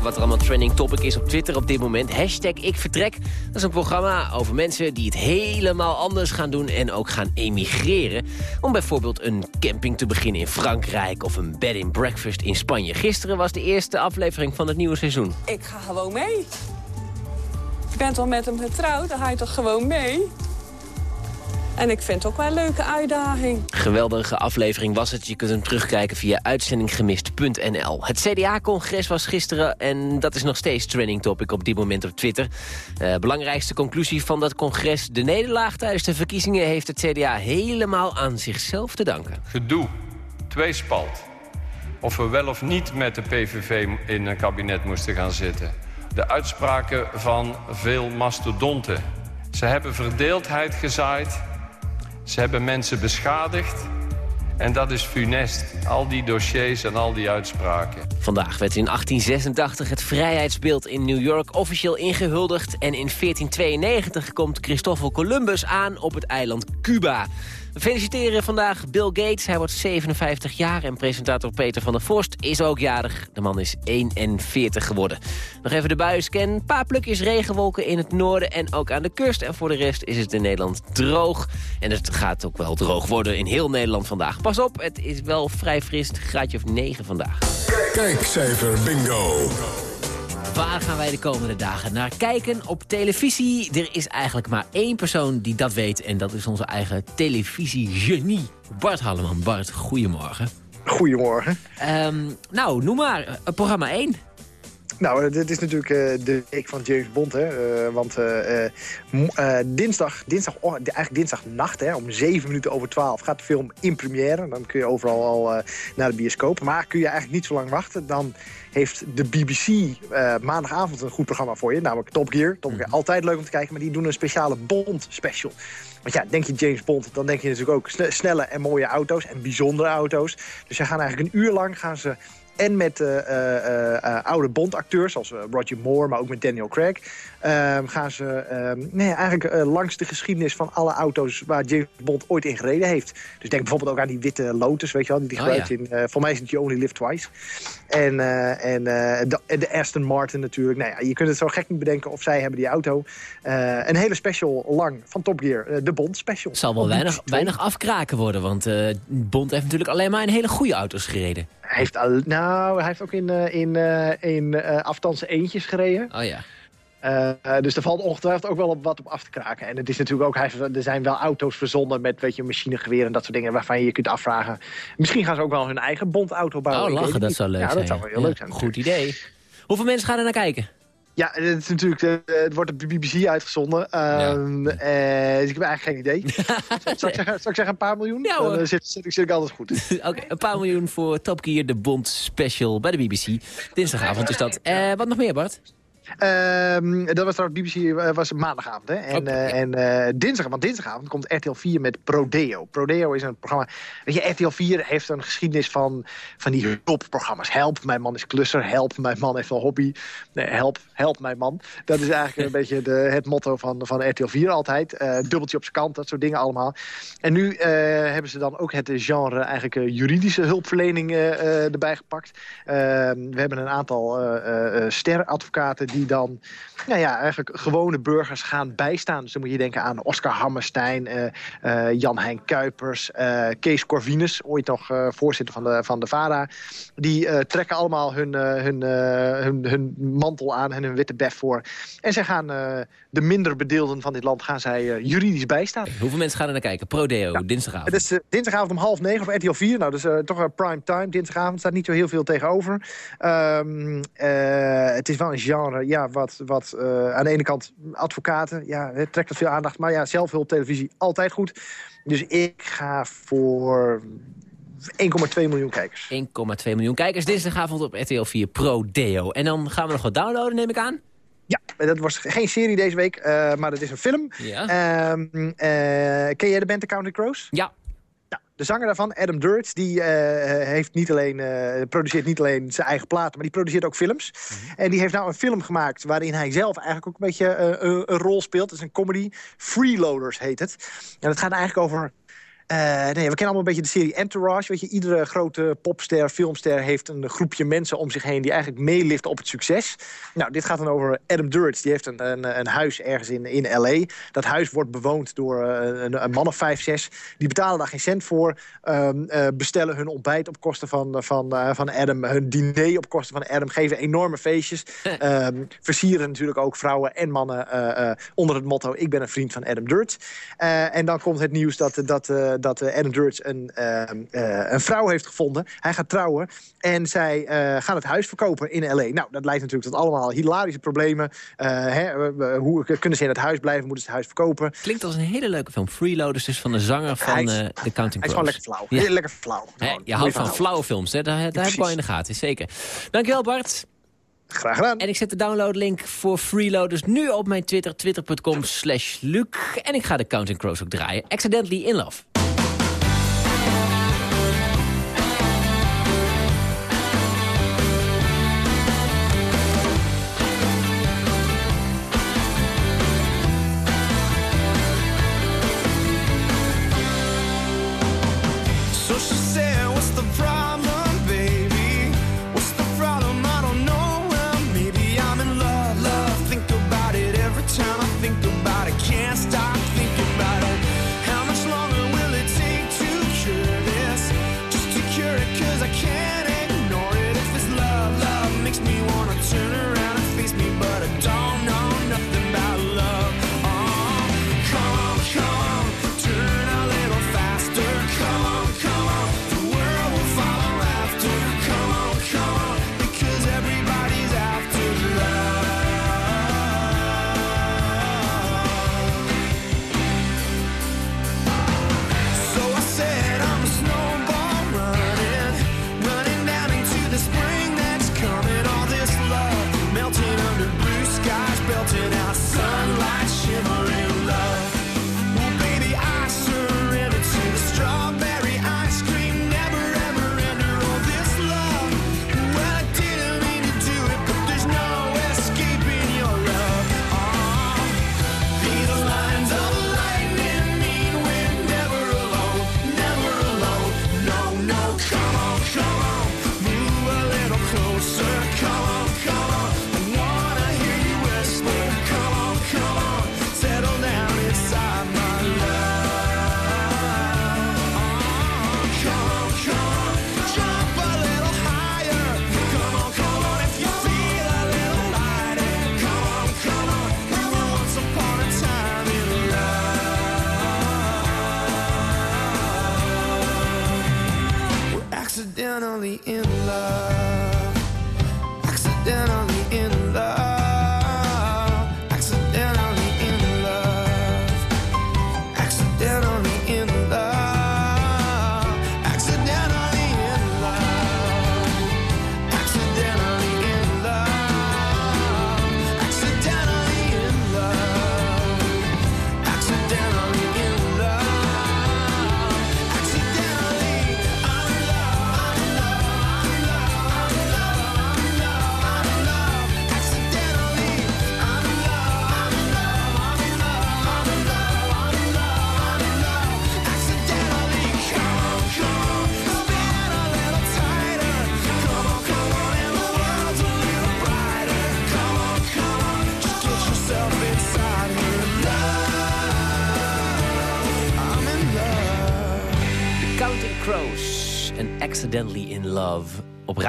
Wat er allemaal trending topic is op Twitter op dit moment. Hashtag Ik Vertrek. Dat is een programma over mensen die het helemaal anders gaan doen... en ook gaan emigreren. Om bijvoorbeeld een camping te beginnen in Frankrijk... of een bed and breakfast in Spanje. Gisteren was de eerste aflevering van het nieuwe seizoen. Ik ga gewoon mee. Je bent al met hem getrouwd, dan ga je toch gewoon mee? En ik vind het ook wel een leuke uitdaging. Geweldige aflevering was het. Je kunt hem terugkijken via uitzendinggemist.nl. Het CDA-congres was gisteren en dat is nog steeds trending topic op dit moment op Twitter. Uh, belangrijkste conclusie van dat congres. De nederlaag tijdens de verkiezingen heeft het CDA helemaal aan zichzelf te danken. Gedoe, tweespalt. Of we wel of niet met de PVV in een kabinet moesten gaan zitten. De uitspraken van veel mastodonten. Ze hebben verdeeldheid gezaaid ze hebben mensen beschadigd. En dat is funest, al die dossiers en al die uitspraken. Vandaag werd in 1886 het vrijheidsbeeld in New York officieel ingehuldigd... en in 1492 komt Christoffel Columbus aan op het eiland Cuba. We feliciteren vandaag Bill Gates. Hij wordt 57 jaar en presentator Peter van der Vorst is ook jarig. De man is 41 geworden. Nog even de buienscan. Een paar plukjes regenwolken in het noorden en ook aan de kust. En voor de rest is het in Nederland droog. En het gaat ook wel droog worden in heel Nederland vandaag. Pas op, het is wel vrij fris. Graadje of 9 vandaag. Kijkcijfer bingo. Waar gaan wij de komende dagen naar kijken op televisie? Er is eigenlijk maar één persoon die dat weet. En dat is onze eigen televisiegenie. Bart Halleman. Bart, goedemorgen. Goedemorgen. Um, nou, noem maar. Uh, programma 1. Nou, dit is natuurlijk uh, de week van James Bond. Hè? Uh, want uh, dinsdag, dinsdag oh, eigenlijk dinsdagnacht, hè, om 7 minuten over 12, gaat de film in première. Dan kun je overal al naar de bioscoop. Maar kun je eigenlijk niet zo lang wachten. Dan heeft de BBC maandagavond een goed programma voor je. Namelijk Top Gear. Top Gear, altijd leuk om te kijken. Maar die doen een speciale Bond special. Want ja, denk je James Bond, dan denk je natuurlijk ook snelle en mooie auto's. En bijzondere auto's. Dus ze gaan eigenlijk een uur lang gaan ze en met uh, uh, uh, oude Bond-acteurs, zoals Roger Moore, maar ook met Daniel Craig... Ehm, gaan ze ehm, nee, eigenlijk langs de geschiedenis van alle auto's... waar James Bond ooit in gereden heeft. Dus denk bijvoorbeeld ook aan die witte Lotus, weet je wel... die die Oh, gebruikt ja. in... voor mij is het You Only Live Twice. En, en de, de Aston Martin natuurlijk. Nou ja, je kunt het zo gek niet bedenken of zij hebben die auto. Eh, een hele special lang van Top Gear, eh, de Bond special. Het zal wel weinig, BBC2. weinig afkraken worden, want eh, Bond heeft natuurlijk alleen maar in hele goede auto's gereden. Hij heeft, al, nou, hij heeft ook in, eh, in, eh, in eh, afstandse eentjes gereden. Oh ja. Eh, dus er valt ongetwijfeld ook wel op wat op af te kraken. En het is natuurlijk ook, hij, er zijn wel auto's verzonnen met weet je, machinegeweer en dat soort dingen waarvan je je kunt afvragen. Misschien gaan ze ook wel hun eigen Bondauto bouwen. Oh, lachen, dat zou leuk ja, zijn. dat zou wel heel Ja, leuk zijn. Goed idee. Hoeveel mensen gaan er naar kijken? Ja, het, is natuurlijk, eh, het wordt op de BBC uitgezonden. Ehm, eh, dus ik heb eigenlijk geen idee. zal, ik zeggen, zal ik zeggen een paar miljoen? Ja. Dan zit, zit, ik- zit ik altijd goed. Oké, een paar miljoen voor Top Gear, de Bond special bij de BBC. Dinsdagavond is dat. Eh, wat nog meer, Bart? Ehm, dat was trouwens, BBC eh, was maandagavond. Hè? En, eh, en eh, dinsdag, want dinsdagavond komt RTL 4 met Prodeo. Prodeo is een programma... Weet je, RTL 4 heeft een geschiedenis van, van die hulpprogramma's. Help, mijn man is klusser. Help, mijn man heeft een hobby. Nee, help, help, mijn man. Dat is eigenlijk een beetje de, het motto van, van RTL 4 altijd. Dubbeltje op zijn kant, dat soort dingen allemaal. En nu hebben ze dan ook het genre eigenlijk juridische hulpverlening erbij gepakt. Ehm, we hebben een aantal steradvocaten die dan nou ja, eigenlijk gewone burgers gaan bijstaan. Dus dan moet je denken aan Oscar Hammerstein, eh, eh, Jan-Hein Kuipers, eh, Kees Corvinus, ooit nog voorzitter van de, van de VARA. Die trekken allemaal hun, hun, hun, hun mantel aan en hun witte bef voor. En zij gaan de minder bedeelden van dit land gaan zij juridisch bijstaan. Hoeveel mensen gaan er naar kijken? Prodeo, dinsdagavond. Het is dinsdagavond om half negen op RTL 4. Nou, dat is eh, toch een prime time. Dinsdagavond staat niet zo heel veel tegenover. Ehm, eh, het is wel een genre, ja, wat, wat eh, aan de ene kant advocaten, ja, het trekt wat veel aandacht. Maar ja, zelfhulptelevisie, altijd goed. Dus ik ga voor 1,2 miljoen kijkers. 1,2 miljoen kijkers dinsdagavond op RTL 4 Prodeo. En dan gaan we nog wat downloaden, neem ik aan? Ja, dat was geen serie deze week, eh, maar het is een film. Ja. Ehm, eh, ken jij de band The Counting Crows? Ja. De zanger daarvan, Adam Duritz, die eh, heeft niet alleen, eh, produceert niet alleen zijn eigen platen... maar die produceert ook films. En die heeft nou een film gemaakt waarin hij zelf eigenlijk ook een beetje eh, een, een rol speelt. Het is een comedy. Freeloaders heet het. En het gaat eigenlijk over nee, we kennen allemaal een beetje de serie Entourage. Weet je, iedere grote popster, filmster heeft een groepje mensen om zich heen... die eigenlijk meeliften op het succes. Nou, dit gaat dan over Adam Duritz. Die heeft een, een, een huis ergens in, in L.A. Dat huis wordt bewoond door eh, een, een man of vijf, zes. Die betalen daar geen cent voor. Ehm, eh, bestellen hun ontbijt op kosten van, van, eh, van Adam. Hun diner op kosten van Adam. Geven enorme feestjes. Ehm, versieren natuurlijk ook vrouwen en mannen eh, eh, onder het motto... ik ben een vriend van Adam Duritz. Eh, en dan komt het nieuws dat, dat, eh, dat eh, Adam Duritz een, ehm, eh, een vrouw heeft gevonden. Hij gaat trouwen en zij eh, gaan het huis verkopen in L.A. Nou, dat leidt natuurlijk tot allemaal hilarische problemen. Hè, hoe kunnen ze in het huis blijven? Moeten ze het huis verkopen? Klinkt als een hele leuke film. Freeloaders dus van de zanger van is- eh The Counting Hij is Crows. gewoon lekker flauw. Ja. Lekker flauw. Je houdt van flauwe films, hè? Daar, daar heb ik wel in de gaten, zeker. Dankjewel Bart. Graag gedaan. En ik zet de downloadlink voor Freeloaders nu op mijn Twitter, twitter.com slash Luc. En ik ga de Counting Crows ook draaien. Accidentally in Love.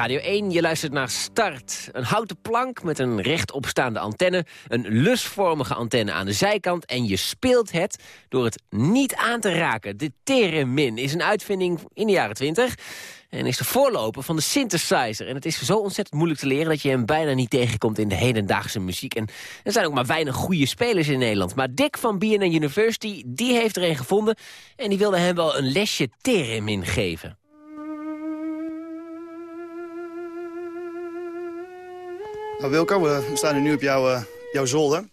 Radio 1, je luistert naar Start. Een houten plank met een rechtopstaande antenne... een lusvormige antenne aan de zijkant... en je speelt het door het niet aan te raken. De Theremin is een uitvinding in de jaren 20... en is de voorloper van de synthesizer. En het is zo ontzettend moeilijk te leren... dat je hem bijna niet tegenkomt in de hedendaagse muziek. En er zijn ook maar weinig goede spelers in Nederland. Maar Dick van BNN University, die heeft er een gevonden... en die wilde hem wel een lesje Theremin geven. Nou Wilco, we staan nu op jouw, eh, jouw zolder.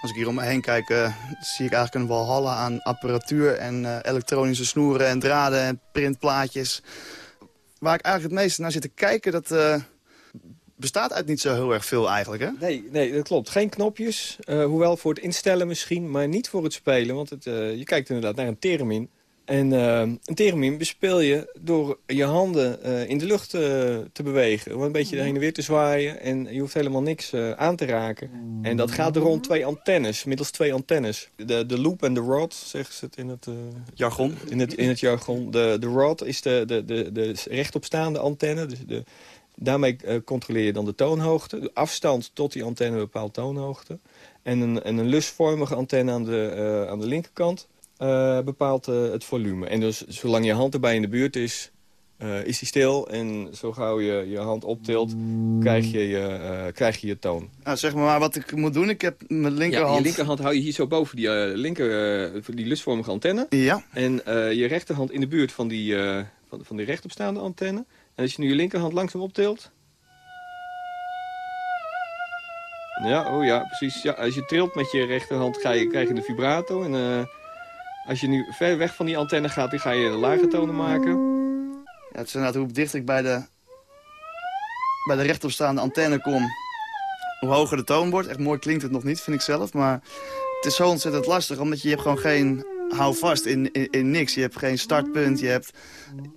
Als ik hier om me heen kijk, eh, zie ik eigenlijk een walhalla aan apparatuur... en eh, elektronische snoeren en draden en printplaatjes. Waar ik eigenlijk het meeste naar zit te kijken, dat bestaat uit niet zo heel erg veel eigenlijk, hè? Nee, nee dat klopt. Geen knopjes. hoewel voor het instellen misschien, maar niet voor het spelen. Want het, je kijkt inderdaad naar een theremin. En eh, een theremin bespeel je door je handen eh, in de lucht eh, te bewegen. Gewoon een beetje heen en weer te zwaaien. En je hoeft helemaal niks eh, aan te raken. En dat gaat rond twee antennes, middels twee antennes. De, de loop en de rod, zeggen ze het in het... eh, jargon? In het, in het jargon. De, de rod is de, de, de, de rechtopstaande antenne. Dus de, daarmee eh, controleer je dan de toonhoogte. De afstand tot die antenne bepaalt toonhoogte. En een, en een lusvormige antenne aan de, eh, aan de linkerkant eh, bepaalt eh, het volume. En dus zolang je hand erbij in de buurt is, eh, is die stil. En zo gauw je je hand optilt, krijg je je, eh, krijg je, je toon. Nou, zeg maar wat ik moet doen. Ik heb mijn linkerhand... Ja, je linkerhand hou je hier zo boven die, eh, linker, die lusvormige antenne. Ja. En eh, je rechterhand in de buurt van die, eh, van, van die rechtopstaande antenne. En als je nu je linkerhand langzaam optilt... Ja, oh ja, precies. Ja, als je trilt met je rechterhand ga je, krijg je de vibrato. En eh, als je nu ver weg van die antenne gaat, dan ga je lage tonen maken. Ja, het is inderdaad hoe dichter ik bij de, bij de rechtopstaande antenne kom, hoe hoger de toon wordt. Echt mooi klinkt het nog niet, vind ik zelf. Maar het is zo ontzettend lastig, omdat je, hebt gewoon geen houvast in, in, in niks. Je hebt geen startpunt, je hebt,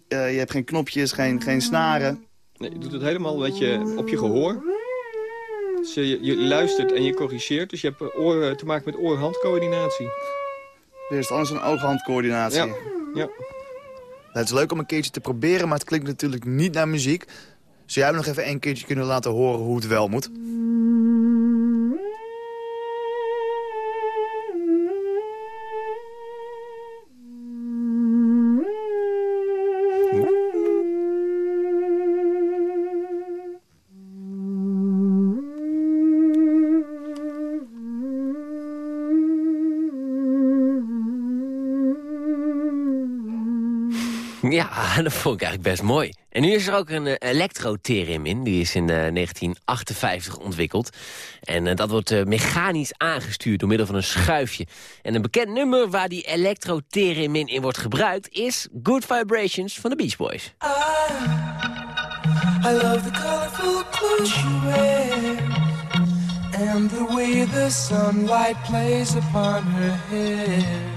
eh, je hebt geen knopjes, geen, geen snaren. Nee, je doet het helemaal je, op je gehoor. Dus je, je luistert en je corrigeert. Dus je hebt eh, oor, te maken met oor-handcoördinatie. Weer is het anders een oog-handcoördinatie. Ja, ja. het is leuk om een keertje te proberen, maar het klinkt natuurlijk niet naar muziek. Zou jij me nog even een keertje kunnen laten horen hoe het wel moet? Ja, dat vond ik eigenlijk best mooi. En nu is er ook een eh, elektrotheremin. Die is in eh, 1958 ontwikkeld. En eh, dat wordt eh, mechanisch aangestuurd door middel van een schuifje. En een bekend nummer waar die elektrotheremin in wordt gebruikt... is Good Vibrations van de Beach Boys. I love the colorful clothes she wears and the way the sunlight plays upon her hair.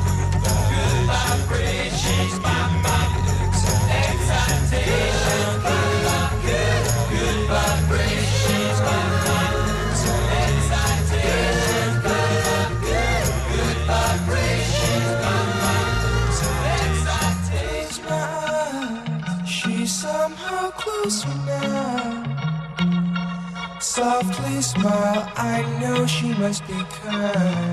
must be kind.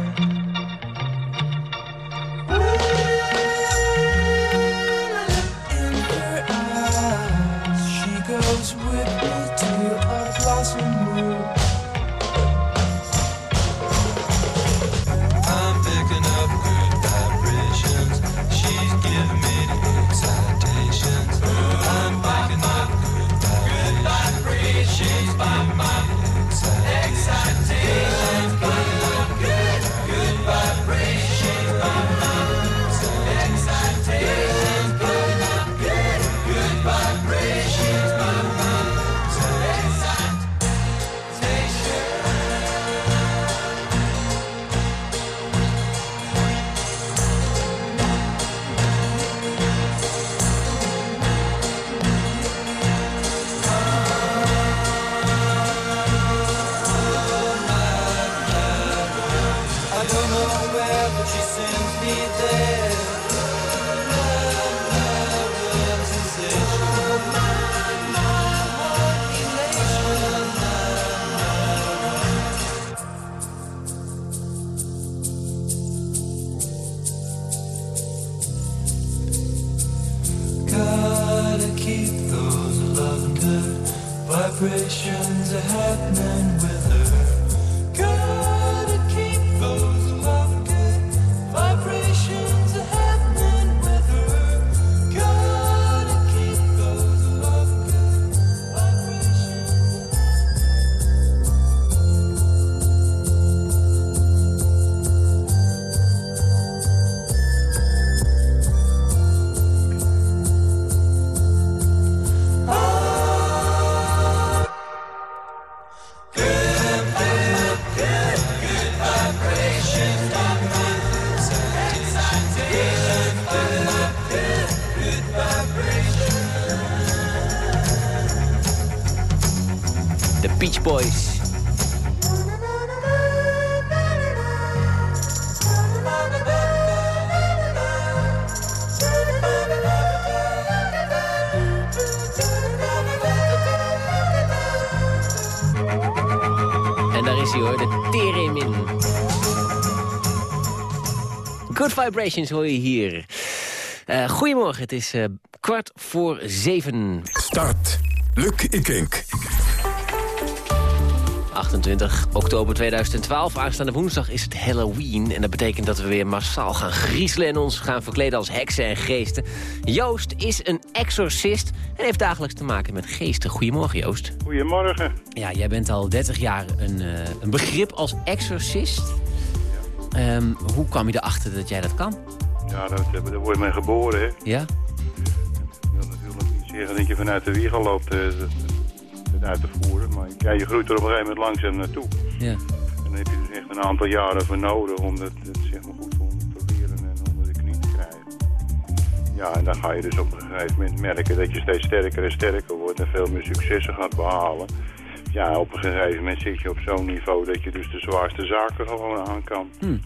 Vibrations hoor je hier. Eh, goedemorgen, het is eh, kwart voor zeven. Start. Luc Ikink. 28 oktober 2012, aanstaande woensdag, is het Halloween. En dat betekent dat we weer massaal gaan griezelen en ons gaan verkleden als heksen en geesten. Joost is een exorcist en heeft dagelijks te maken met geesten. Goedemorgen, Joost. Goedemorgen. Ja, jij bent al 30 jaar een, eh, een begrip als exorcist. Ehm, hoe kwam je erachter dat jij dat kan? Ja, dat, eh, daar word je mee geboren, hè. Ja? Ik wil natuurlijk niet zeggen dat je vanuit de wieg al loopt eh, het, het uit te voeren. Maar ja, je groeit er op een gegeven moment langzaam naartoe. Ja. En dan heb je dus echt een aantal jaren voor nodig om dat, zeg maar goed te proberen en onder de knie te krijgen. Ja, en dan ga je dus op een gegeven moment merken dat je steeds sterker en sterker wordt en veel meer successen gaat behalen. Ja, op een gegeven moment zit je op zo'n niveau dat je dus de zwaarste zaken gewoon aan kan. Hm.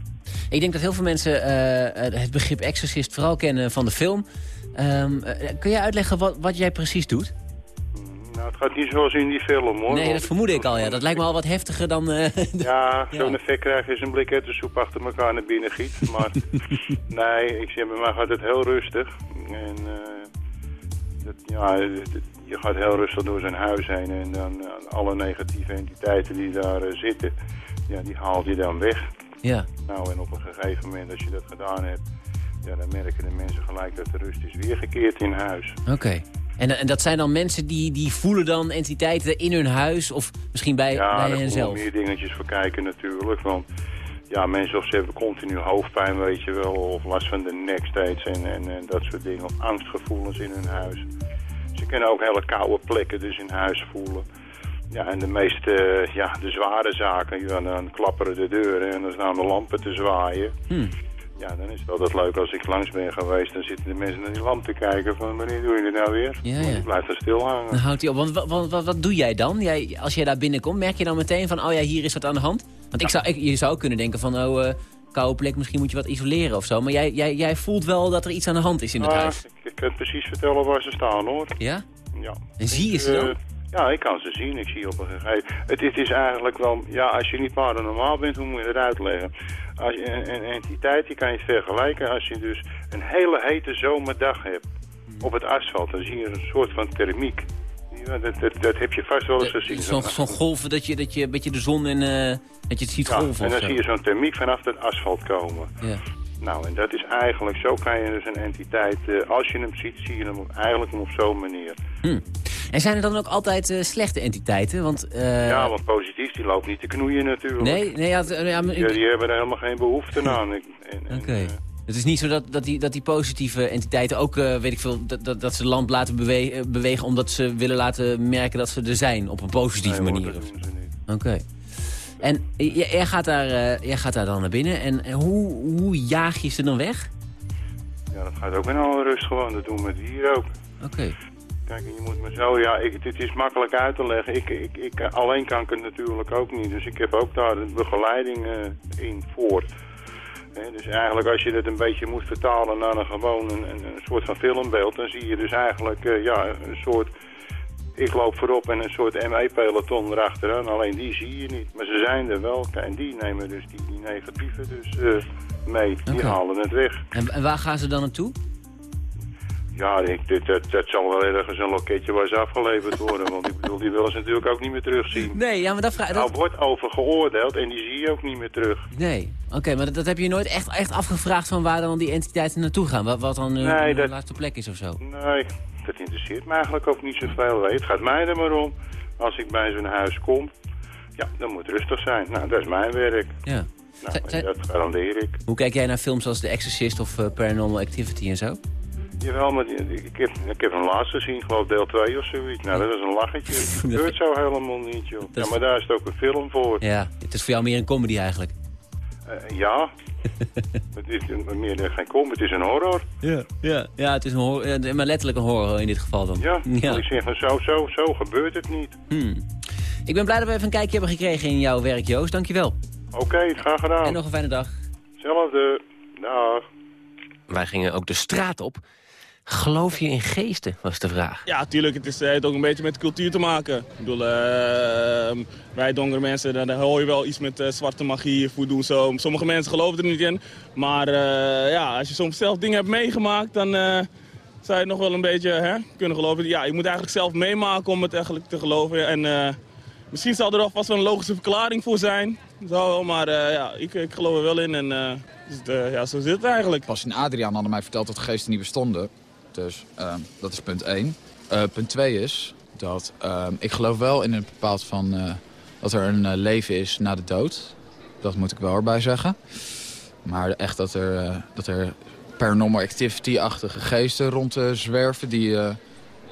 Ik denk dat heel veel mensen eh, het begrip exorcist vooral kennen van de film. Ehm, eh, kun jij uitleggen wat, wat jij precies doet? Nou, het gaat niet zoals in die film hoor. Nee, dat vermoed ik al. Ja. Dat lijkt me al wat heftiger dan... eh, Ja, zo'n effect krijg je een blik soep achter elkaar naar binnen giet. Maar nee, ik zeg, bij mij gaat het heel rustig. En dat, ja, je gaat heel rustig door zijn huis heen. En dan eh, alle negatieve entiteiten die daar eh, zitten, ja, die haal je dan weg. Ja. Nou, en op een gegeven moment als je dat gedaan hebt, ja, dan merken de mensen gelijk dat de rust is weergekeerd in huis. Oké. En, en dat zijn dan mensen die, die voelen dan entiteiten in hun huis of misschien bij, Ja, bij daar hen komen zelf? meer dingetjes voor kijken natuurlijk. Want ja, mensen of ze hebben continu hoofdpijn, weet je wel. Of last van de nek steeds en, en, dat soort dingen. Of angstgevoelens in hun huis. Ze kunnen ook hele koude plekken dus in huis voelen. Ja, en de meeste, ja, de zware zaken, ja, dan klapperen de deuren en dan staan de lampen te zwaaien. Hm. Ja, dan is het altijd leuk als ik langs ben geweest. Dan zitten de mensen naar die lamp te kijken van wanneer doe je dit nou weer? Ja, ja. Die blijft er stil hangen. Dan houdt hij op. Want wat, wat, wat, doe jij dan? Jij, als jij daar binnenkomt, merk je dan meteen van... oh ja, hier is wat aan de hand? Want ik zou, ik, je zou kunnen denken van... oh, eh, koude plek, misschien moet je wat isoleren of zo. Maar jij, jij, jij voelt wel dat er iets aan de hand is in het Ah, huis. Ik, ik kan precies vertellen waar ze staan hoor. Ja? Ja. En zie je ze Eh, dan? Ja, ik kan ze zien. Ik zie op een gegeven het, het is eigenlijk wel, ja, als je niet paranormaal bent, hoe moet je het uitleggen? Als je een, een entiteit, die kan je vergelijken als je dus een hele hete zomerdag hebt op het asfalt. Dan zie je een soort van thermiek. Dat, dat, dat heb je vast wel eens gezien. Zo'n golven dat je, dat je een beetje de zon en eh, dat je het ziet Ja, golven en dan zie je zo'n thermiek vanaf het asfalt komen. Ja. Nou, en dat is eigenlijk, zo kan je dus een entiteit, eh, als je hem ziet, zie je hem eigenlijk op zo'n manier. Hm. En zijn er dan ook altijd eh, slechte entiteiten? Want, eh, ja, want positief, die loopt niet te knoeien natuurlijk. Nee, nee ja, het- ja, maar ik- Die, hebben er helemaal geen behoefte aan. Oké. Het is niet zo dat, dat, die, dat die positieve entiteiten ook, eh, weet ik veel, dat, dat, dat ze land laten bewe- eh, bewegen omdat ze willen laten merken dat ze er zijn op een positieve Nee, manier. dat of doen zo. ze niet. Oké. En jij, gaat daar, eh, jij gaat daar dan naar binnen en eh, hoe, hoe jaag je ze dan weg? Ja, dat gaat ook in alle rust gewoon. Dat doen we hier ook. Oké. Kijk, je moet me zo, ja, ik, het is makkelijk uit te leggen. Ik, ik, ik, alleen kan ik het natuurlijk ook niet. Dus ik heb ook daar de begeleiding eh, in voor. Dus eigenlijk als je dat een beetje moet vertalen naar een gewoon een, een, een soort van filmbeeld, dan zie je dus eigenlijk eh, ja, een soort... Ik loop voorop en een soort ME-peloton erachteraan. Alleen die zie je niet. Maar ze zijn er wel. En die nemen dus die, die negatieve dus eh, mee. Die halen het weg. En, en waar gaan ze dan naartoe? Ja, ik, dit, dat, dat zal wel ergens een loketje waar ze afgeleverd worden. Want ik bedoel, die willen ze natuurlijk ook niet meer terugzien. Nee, ja, maar dat vraag Nou wordt over geoordeeld en die zie je ook niet meer terug. Nee, oké, maar dat, dat heb je nooit echt, echt afgevraagd van waar dan die entiteiten naartoe gaan? Wat, wat dan hun, Nee, hun dat- laatste plek is of zo? Nee, dat interesseert me eigenlijk ook niet zoveel. Het gaat mij er maar om. Als ik bij zo'n huis kom, ja, dan moet rustig zijn. Nou, dat is mijn werk. Ja. Nou, dat garandeer ik. Hoe kijk jij naar films als The Exorcist of eh, Paranormal Activity en zo? Jawel, maar die- ik heb, ik heb hem laatst gezien, geloof deel 2 of zoiets. Nou, dat is een lachetje. Het gebeurt zo helemaal niet, joh. Ja, maar daar is het ook een film voor. Ja, het is voor jou meer een comedy eigenlijk. Eh, ja. het is een- meer dan geen kom, het is een horror. Ja, ja. ja het is een horror, maar letterlijk een horror in dit geval dan. Ja, ja. ik zeg van zo, zo, zo gebeurt het niet. Hmm. Ik ben blij dat we even een kijkje hebben gekregen in jouw werk, Joost. Dankjewel. Oké, graag gedaan. En nog een fijne dag. Hetzelfde. Dag. Wij gingen ook de straat op. Geloof je in geesten, was de vraag. Ja, tuurlijk. Het is, eh, heeft ook een beetje met cultuur te maken. Ik bedoel, eh, wij donkere mensen, dan, hoor je wel iets met eh, zwarte magie, voodoo zo. Sommige mensen geloven er niet in. Maar eh, ja, als je soms zelf dingen hebt meegemaakt, dan eh, zou je nog wel een beetje hè, kunnen geloven. Ja, je moet eigenlijk zelf meemaken om het eigenlijk te geloven. En eh, misschien zal er wel vast wel een logische verklaring voor zijn. Zo, maar eh, ja, ik, ik geloof er wel in. En eh, dus, ja, zo zit het eigenlijk. Pas en Adriaan hadden mij verteld dat geesten niet bestonden. Dus eh, dat is punt 1. punt 2 is dat eh, ik geloof wel in een bepaald van eh, dat er een eh, leven is na de dood. Dat moet ik wel erbij zeggen. Maar echt dat er, eh, dat er paranormal activity-achtige geesten rond eh, zwerven die, eh,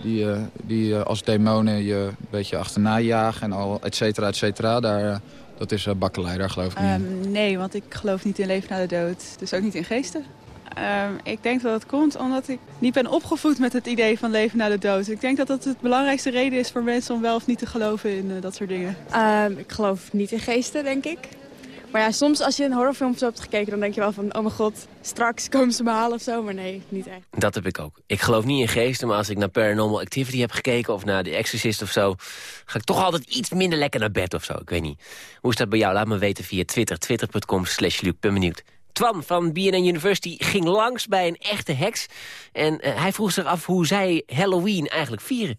die, eh, die eh, als demonen je een beetje achterna jagen en al et cetera, et cetera. Daar, eh, dat is bakkelei, daar geloof ik niet. Ehm, nee, want ik geloof niet in leven na de dood. Dus ook niet in geesten. Ehm, ik denk dat het komt omdat ik niet ben opgevoed met het idee van leven na de dood. Ik denk dat dat het belangrijkste reden is voor mensen om wel of niet te geloven in eh, dat soort dingen. Ehm, ik geloof niet in geesten, denk ik. Maar ja, soms als je een horrorfilm zo hebt gekeken, dan denk je wel van... oh mijn god, straks komen ze me halen of zo. Maar nee, niet echt. Dat heb ik ook. Ik geloof niet in geesten, maar als ik naar Paranormal Activity heb gekeken... of naar The Exorcist of zo, ga ik toch altijd iets minder lekker naar bed of zo. Ik weet niet. Hoe is dat bij jou? Laat me weten via Twitter. Twitter.com slash Luc. Ben benieuwd. Twan van BNN University ging langs bij een echte heks. En eh, hij vroeg zich af hoe zij Halloween eigenlijk vieren.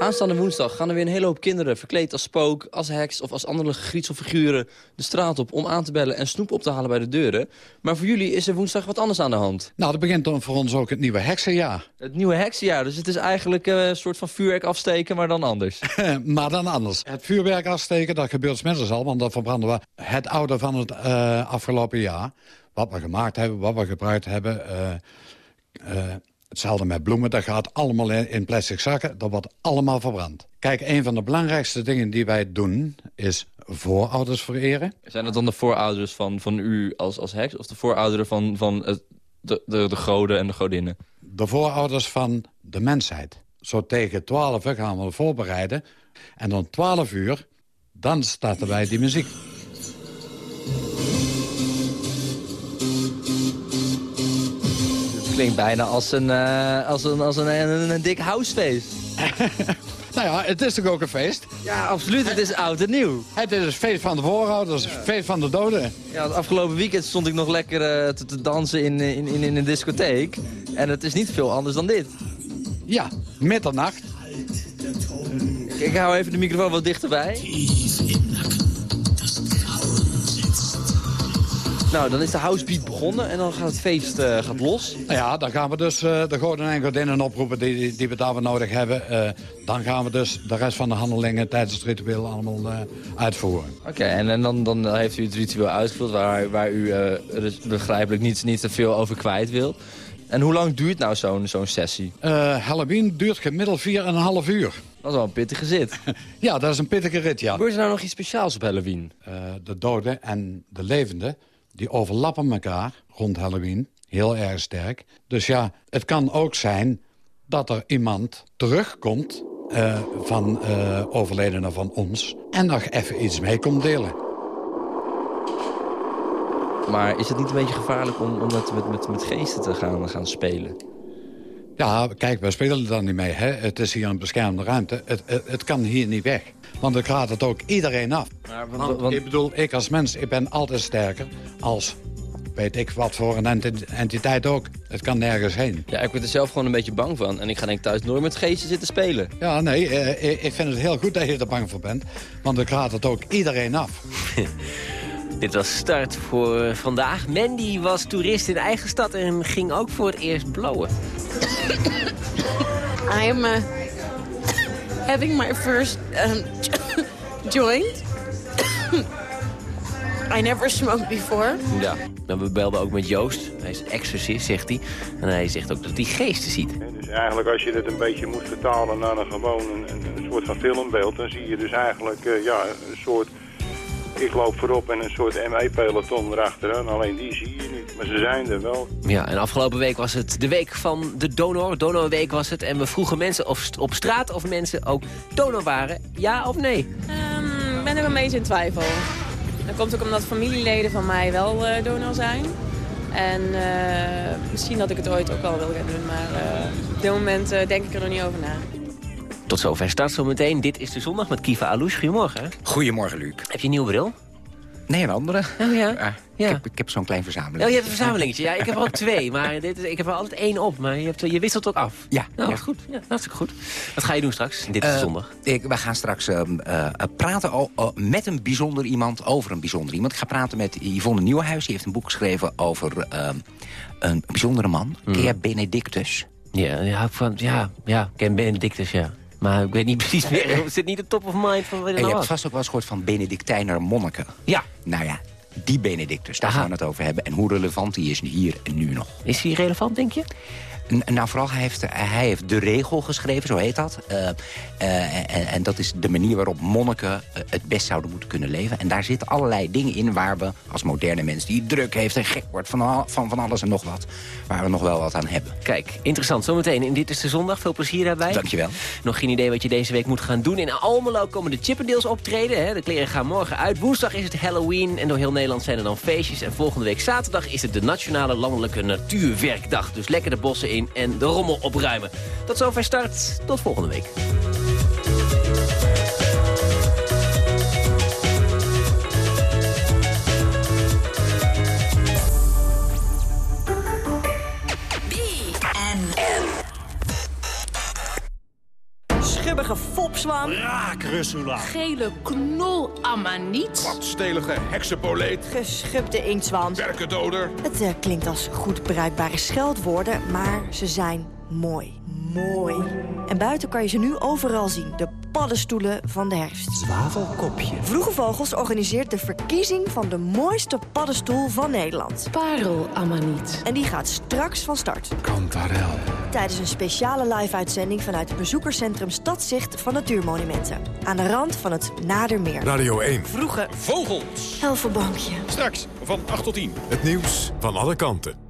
Aanstaande woensdag gaan er weer een hele hoop kinderen... verkleed als spook, als heks of als andere griezelfiguren... de straat op om aan te bellen en snoep op te halen bij de deuren. Maar voor jullie is er woensdag wat anders aan de hand. Nou, dat begint dan voor ons ook het nieuwe heksenjaar. Het nieuwe heksenjaar, dus het is eigenlijk eh, een soort van vuurwerk afsteken, maar dan anders. maar dan anders. Het vuurwerk afsteken, dat gebeurt smiddags al, want dan verbranden we het oude van het eh, afgelopen jaar. Wat we gemaakt hebben, wat we gebruikt hebben. eh, hetzelfde met bloemen, dat gaat allemaal in, plastic zakken. Dat wordt allemaal verbrand. Kijk, een van de belangrijkste dingen die wij doen, is voorouders vereren. Zijn dat dan de voorouders van, van u als, als heks... of de voorouderen van, van het, de, de, de goden en de godinnen? De voorouders van de mensheid. Zo tegen 12 uur gaan we voorbereiden. En dan 12 uur, dan starten wij die muziek. Klinkt bijna als een, eh, als een, als een, een, een dik housefeest. Nou ja, het is toch ook een feest? Ja, absoluut. Het is oud en nieuw. Het is het feest van de voorouders, het feest van de doden. Ja, het afgelopen weekend stond ik nog lekker eh, te, te dansen in, in, in, in een discotheek. En het is niet veel anders dan dit. Ja, middernacht. Ik hou even de microfoon wat dichterbij. Nou, dan is de housebeat begonnen en dan gaat het feest eh, gaat los. Nou ja, dan gaan we dus eh, de goden en godinnen oproepen die, die, die we daarvoor nodig hebben. Eh, dan gaan we dus de rest van de handelingen tijdens het ritueel allemaal eh, uitvoeren. Oké, en, en dan, dan heeft u het ritueel uitgevoerd waar, waar u eh, dus begrijpelijk niet, niet te veel over kwijt wilt. En hoe lang duurt nou zo'n zo'n sessie? Eh, Halloween duurt gemiddeld 4,5 uur. Dat is wel een pittige zit. ja, dat is een pittige rit, ja. Gebeurt er nou nog iets speciaals op Halloween? Eh, de doden en de levenden, die overlappen elkaar rond Halloween. Heel erg sterk. Dus ja, het kan ook zijn dat er iemand terugkomt eh, van eh overledenen van ons... en nog even iets mee komt delen. Maar is het niet een beetje gevaarlijk om, om met, met, met, met geesten te gaan, gaan spelen? Ja, kijk, wij spelen er dan niet mee. Hè? Het is hier een beschermde ruimte. Het, het, het kan hier niet weg. Want dan gaat het ook iedereen af. Want, Ik bedoel, ik als mens, ik ben altijd sterker als... weet ik wat voor een enti- entiteit ook. Het kan nergens heen. Ja, ik word er zelf gewoon een beetje bang van. En ik ga denk ik thuis nooit met geesten zitten spelen. Ja, nee, eh, ik- ik vind het heel goed dat je er bang voor bent. Want dan gaat het ook iedereen af. Dit was start voor vandaag. Mandy was toerist in eigen stad en ging ook voor het eerst blowen. I am uh, having my first um, joint. I never smoked before. Ja. En we belden ook met Joost. Hij is exorcist, zegt hij. En hij zegt ook dat hij geesten ziet. Dus eigenlijk als je het een beetje moet vertalen naar een gewoon een, een, een soort van filmbeeld... dan zie je dus eigenlijk eh, ja, een soort ik loop voorop en een soort ME-peloton erachteraan. Alleen die zie je niet, maar ze zijn er wel. Ja, en afgelopen week was het de week van de donor. Donorweek was het. En we vroegen mensen of, op straat of mensen ook donor waren. Ja of nee? Ehm, Ik ben er een beetje in twijfel. Dat komt ook omdat familieleden van mij wel eh, donor zijn. En eh, misschien dat ik het ooit ook wel wil gaan doen, maar eh, op dit moment eh, denk ik er nog niet over na. Tot zover start zometeen. Dit is de zondag met Kiva Alouche. Goedemorgen. Goedemorgen, Luc. Heb je een nieuwe bril? Nee, een andere. Oh ja? Ja. Ik heb, heb zo'n klein verzameling. Oh, je hebt een verzamelingetje. Ja, ik heb er ook twee. Maar dit is, ik heb er altijd één op. Maar je, hebt, je wisselt ook af. Ja. Nou, ja. is goed. Ja, hartstikke goed. Wat ga je doen straks? Dit is de Eh, zondag. Ik, we gaan straks ehm, eh, praten al, met een bijzonder iemand over een bijzonder iemand. Ik ga praten met Yvonne Nieuwenhuis. Die heeft een boek geschreven over ehm, een bijzondere man. Jij Benedictus? Ja, ja, van, ja, ja, ken Benedictus, ja. Maar ik weet niet precies meer. Het zit niet op top of mind van wat En je nou hebt was. vast ook wel eens gehoord van Benedictijner monniken. Ja. Nou ja, die Benedictus, daar gaan we het over hebben. En hoe relevant die is hier en nu nog. Is die relevant, denk je? Nou, vooral, hij heeft, hij heeft de regel geschreven, zo heet dat. Eh, eh, en, en dat is de manier waarop monniken eh, het best zouden moeten kunnen leven. En daar zitten allerlei dingen in waar we als moderne mens... die druk heeft en gek wordt van, al- van, van alles en nog wat... waar we nog wel wat aan hebben. Kijk, interessant. Zometeen in Dit is de Zondag. Veel plezier daarbij. Dankjewel. Nog geen idee wat je deze week moet gaan doen. In Almelo komen de Chippendales optreden. Hè. De kleren gaan morgen uit. Woensdag is het Halloween. En door heel Nederland zijn er dan feestjes. En volgende week zaterdag is het de Nationale Landelijke Natuurwerkdag. Dus lekker de bossen in en de rommel opruimen. Tot zover start. Tot volgende week. Schimmige fopzwam. Raakrussula. Gele knolammaniet. Kladstelige heksenpoleet. Geschubde inktzwam. Werkendoder. Het eh, klinkt als goed bruikbare scheldwoorden, maar ze zijn mooi. Mooi. En buiten kan je ze nu overal zien. De paddenstoelen van de herfst. Zwavelkopje. Vroege Vogels organiseert de verkiezing van de mooiste paddenstoel van Nederland. Parelammaniet. En die gaat straks van start. Kantarel. Tijdens een speciale live-uitzending vanuit het bezoekerscentrum Stadzicht van Natuurmonumenten. Aan de rand van het Nadermeer. Radio 1. Vroege Vogels. Helferbankje. Straks van 8 tot 10. Het nieuws van alle kanten.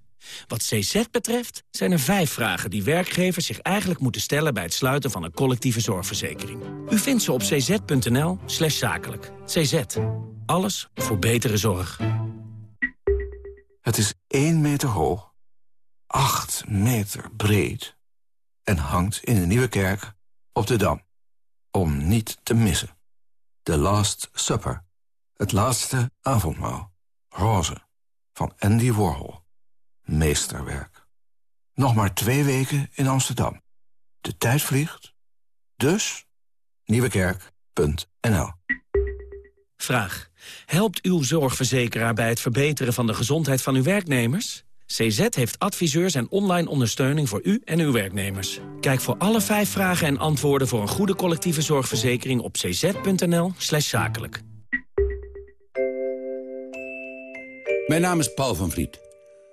Wat CZ betreft zijn er vijf vragen die werkgevers zich eigenlijk moeten stellen... bij het sluiten van een collectieve zorgverzekering. U vindt ze op cz.nl slash zakelijk. CZ. Alles voor betere zorg. Het is 1 meter hoog, 8 meter breed en hangt in de Nieuwe Kerk op de Dam. Om niet te missen. The Last Supper. Het laatste avondmaal. Roze. Van Andy Warhol. Meesterwerk. Nog maar twee weken in Amsterdam. De tijd vliegt. Dus nieuwekerk.nl Vraag. Helpt uw zorgverzekeraar bij het verbeteren van de gezondheid van uw werknemers? CZ heeft adviseurs en online ondersteuning voor u en uw werknemers. Kijk voor alle vijf vragen en antwoorden voor een goede collectieve zorgverzekering op cz.nl slash zakelijk. Mijn naam is Paul van Vliet.